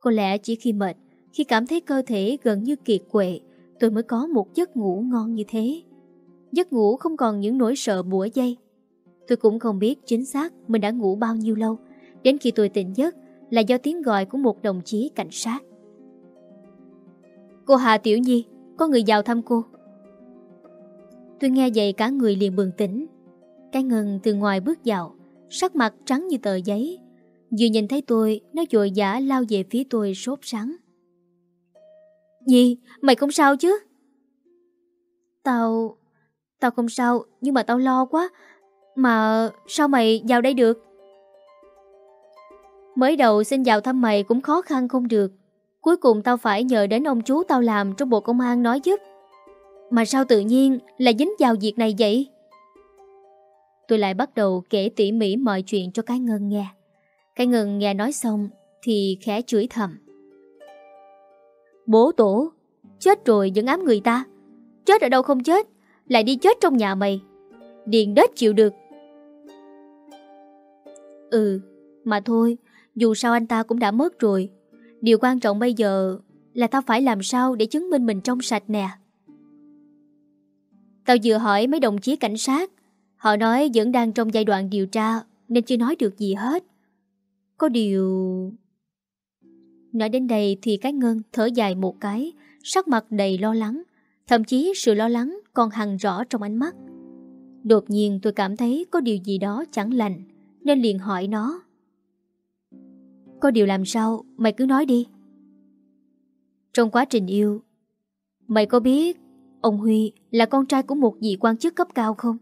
A: Có lẽ chỉ khi mệt, khi cảm thấy cơ thể gần như kiệt quệ, tôi mới có một giấc ngủ ngon như thế. Giấc ngủ không còn những nỗi sợ bủa dây. Tôi cũng không biết chính xác mình đã ngủ bao nhiêu lâu. Đến khi tôi tỉnh giấc là do tiếng gọi của một đồng chí cảnh sát. Cô Hà Tiểu Nhi, có người vào thăm cô. Tôi nghe vậy cả người liền bừng tỉnh. Cái ngân từ ngoài bước vào Sắc mặt trắng như tờ giấy Vừa nhìn thấy tôi Nó dội dã lao về phía tôi sốt sắng Nhi Mày không sao chứ Tao Tao không sao, Nhưng mà tao lo quá. Mà sao mày vào đây được? Mới đầu xin vào thăm mày cũng khó khăn không được. Cuối cùng tao phải nhờ đến ông chú tao làm trong bộ công an nói giúp. Mà sao tự nhiên lại dính vào việc này vậy? Tôi lại bắt đầu kể tỉ mỉ mọi chuyện cho cái ngân nghe. Cái ngân nghe nói xong Thì khẽ chửi thầm. Bố tổ, Chết rồi vẫn ám người ta. Chết ở đâu không chết? Lại đi chết trong nhà mày. Điền đết chịu được. Ừ Mà thôi, Dù sao anh ta cũng đã mất rồi. Điều quan trọng bây giờ Là tao phải làm sao để chứng minh mình trong sạch nè. Tao vừa hỏi mấy đồng chí cảnh sát, Họ nói vẫn đang trong giai đoạn điều tra, Nên chưa nói được gì hết. Có điều... Nói đến đây thì cái ngân thở dài một cái, Sắc mặt đầy lo lắng. Thậm chí sự lo lắng còn hằn rõ trong ánh mắt Đột nhiên tôi cảm thấy có điều gì đó chẳng lành Nên liền hỏi nó Có điều làm sao Mày cứ nói đi Trong quá trình yêu Mày có biết Ông Huy là con trai của một vị quan chức cấp cao không?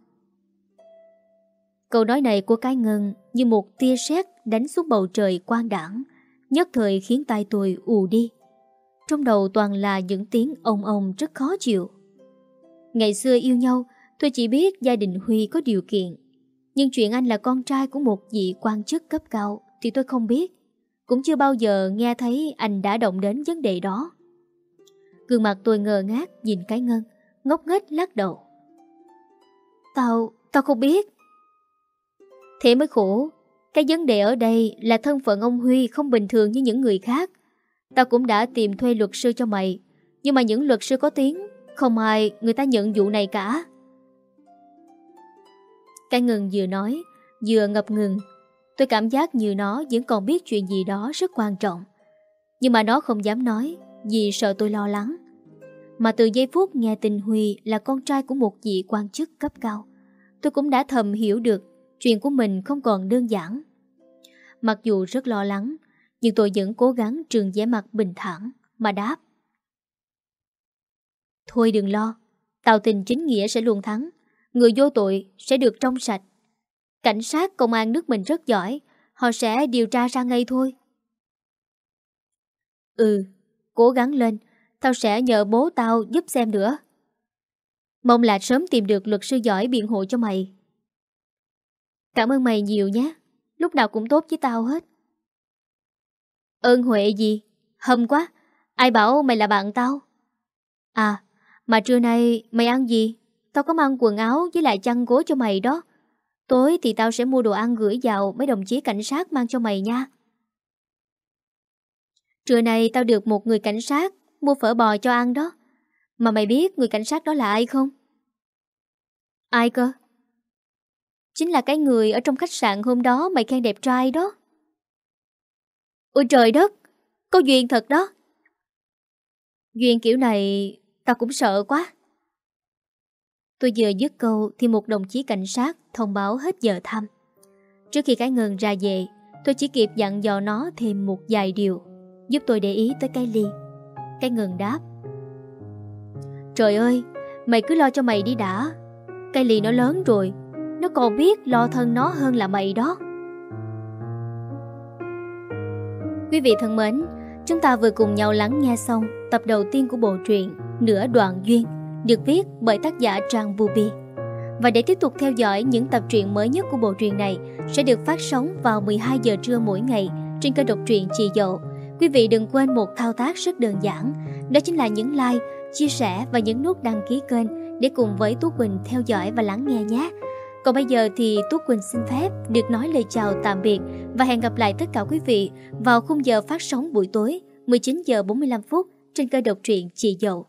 A: Câu nói này của cái ngân như một tia sét đánh xuống bầu trời quang đảng, nhất thời khiến tay tôi ù đi. Trong đầu toàn là những tiếng ông ông rất khó chịu. Ngày xưa yêu nhau, tôi chỉ biết gia đình Huy có điều kiện. Nhưng chuyện anh là con trai của một vị quan chức cấp cao thì tôi không biết. Cũng chưa bao giờ nghe thấy anh đã động đến vấn đề đó. Gương mặt tôi ngờ ngác nhìn cái ngân, ngốc nghếch lắc đầu. Tao, tao không biết. Thế mới khổ Cái vấn đề ở đây là thân phận ông Huy không bình thường như những người khác Tao cũng đã tìm thuê luật sư cho mày. Nhưng mà những luật sư có tiếng Không ai người ta nhận vụ này cả. Cái ngừng vừa nói Vừa ngập ngừng. Tôi cảm giác như nó vẫn còn biết chuyện gì đó rất quan trọng. Nhưng mà nó không dám nói Vì sợ tôi lo lắng. Mà từ giây phút nghe tình Huy là con trai của một vị quan chức cấp cao Tôi cũng đã thầm hiểu được chuyện của mình không còn đơn giản. Mặc dù rất lo lắng, nhưng tôi vẫn cố gắng trường vẻ mặt bình thản mà đáp. Thôi đừng lo, tàu tình chính nghĩa sẽ luôn thắng, người vô tội sẽ được trong sạch. Cảnh sát công an nước mình rất giỏi, họ sẽ điều tra ra ngay thôi. Ừ, cố gắng lên, tao sẽ nhờ bố tao giúp xem nữa. Mong là sớm tìm được luật sư giỏi biện hộ cho mày. Cảm ơn mày nhiều nhé Lúc nào cũng tốt với tao hết Ơn Huệ gì? Hâm quá. Ai bảo mày là bạn tao? À Mà trưa nay mày ăn gì? Tao có mang quần áo với lại chăn gối cho mày đó. Tối thì tao sẽ mua đồ ăn gửi vào mấy đồng chí cảnh sát mang cho mày nha. Trưa nay tao được một người cảnh sát Mua phở bò cho ăn đó. Mà mày biết người cảnh sát đó là ai không? Ai cơ? Chính là cái người ở trong khách sạn hôm đó mày khen đẹp trai đó. Ôi trời đất, có duyên thật đó. Duyên kiểu này ta cũng sợ quá. Tôi vừa dứt câu thì một đồng chí cảnh sát thông báo hết giờ thăm. Trước khi cái ngừng ra về, tôi chỉ kịp dặn dò nó thêm một vài điều, giúp tôi để ý tới cái ly. Cái ngừng đáp. Trời ơi, mày cứ lo cho mày đi đã. Cái ly nó lớn rồi, nó còn biết lo thân nó hơn là mày đó Quý vị thân mến Chúng ta vừa cùng nhau lắng nghe xong Tập đầu tiên của bộ truyện Nửa đoạn duyên Được viết bởi tác giả Trang Bubi Và để tiếp tục theo dõi những tập truyện mới nhất của bộ truyện này Sẽ được phát sóng vào 12 giờ trưa mỗi ngày Trên kênh độc truyện Chị Dậu. Quý vị đừng quên một thao tác rất đơn giản Đó chính là những like, chia sẻ và nhấn nút đăng ký kênh Để cùng với Tú Quỳnh theo dõi và lắng nghe nhé còn bây giờ thì Tú Quỳnh xin phép được nói lời chào tạm biệt và hẹn gặp lại tất cả quý vị vào khung giờ phát sóng buổi tối 19 giờ 45 phút trên kênh độc truyện Chị Dậu.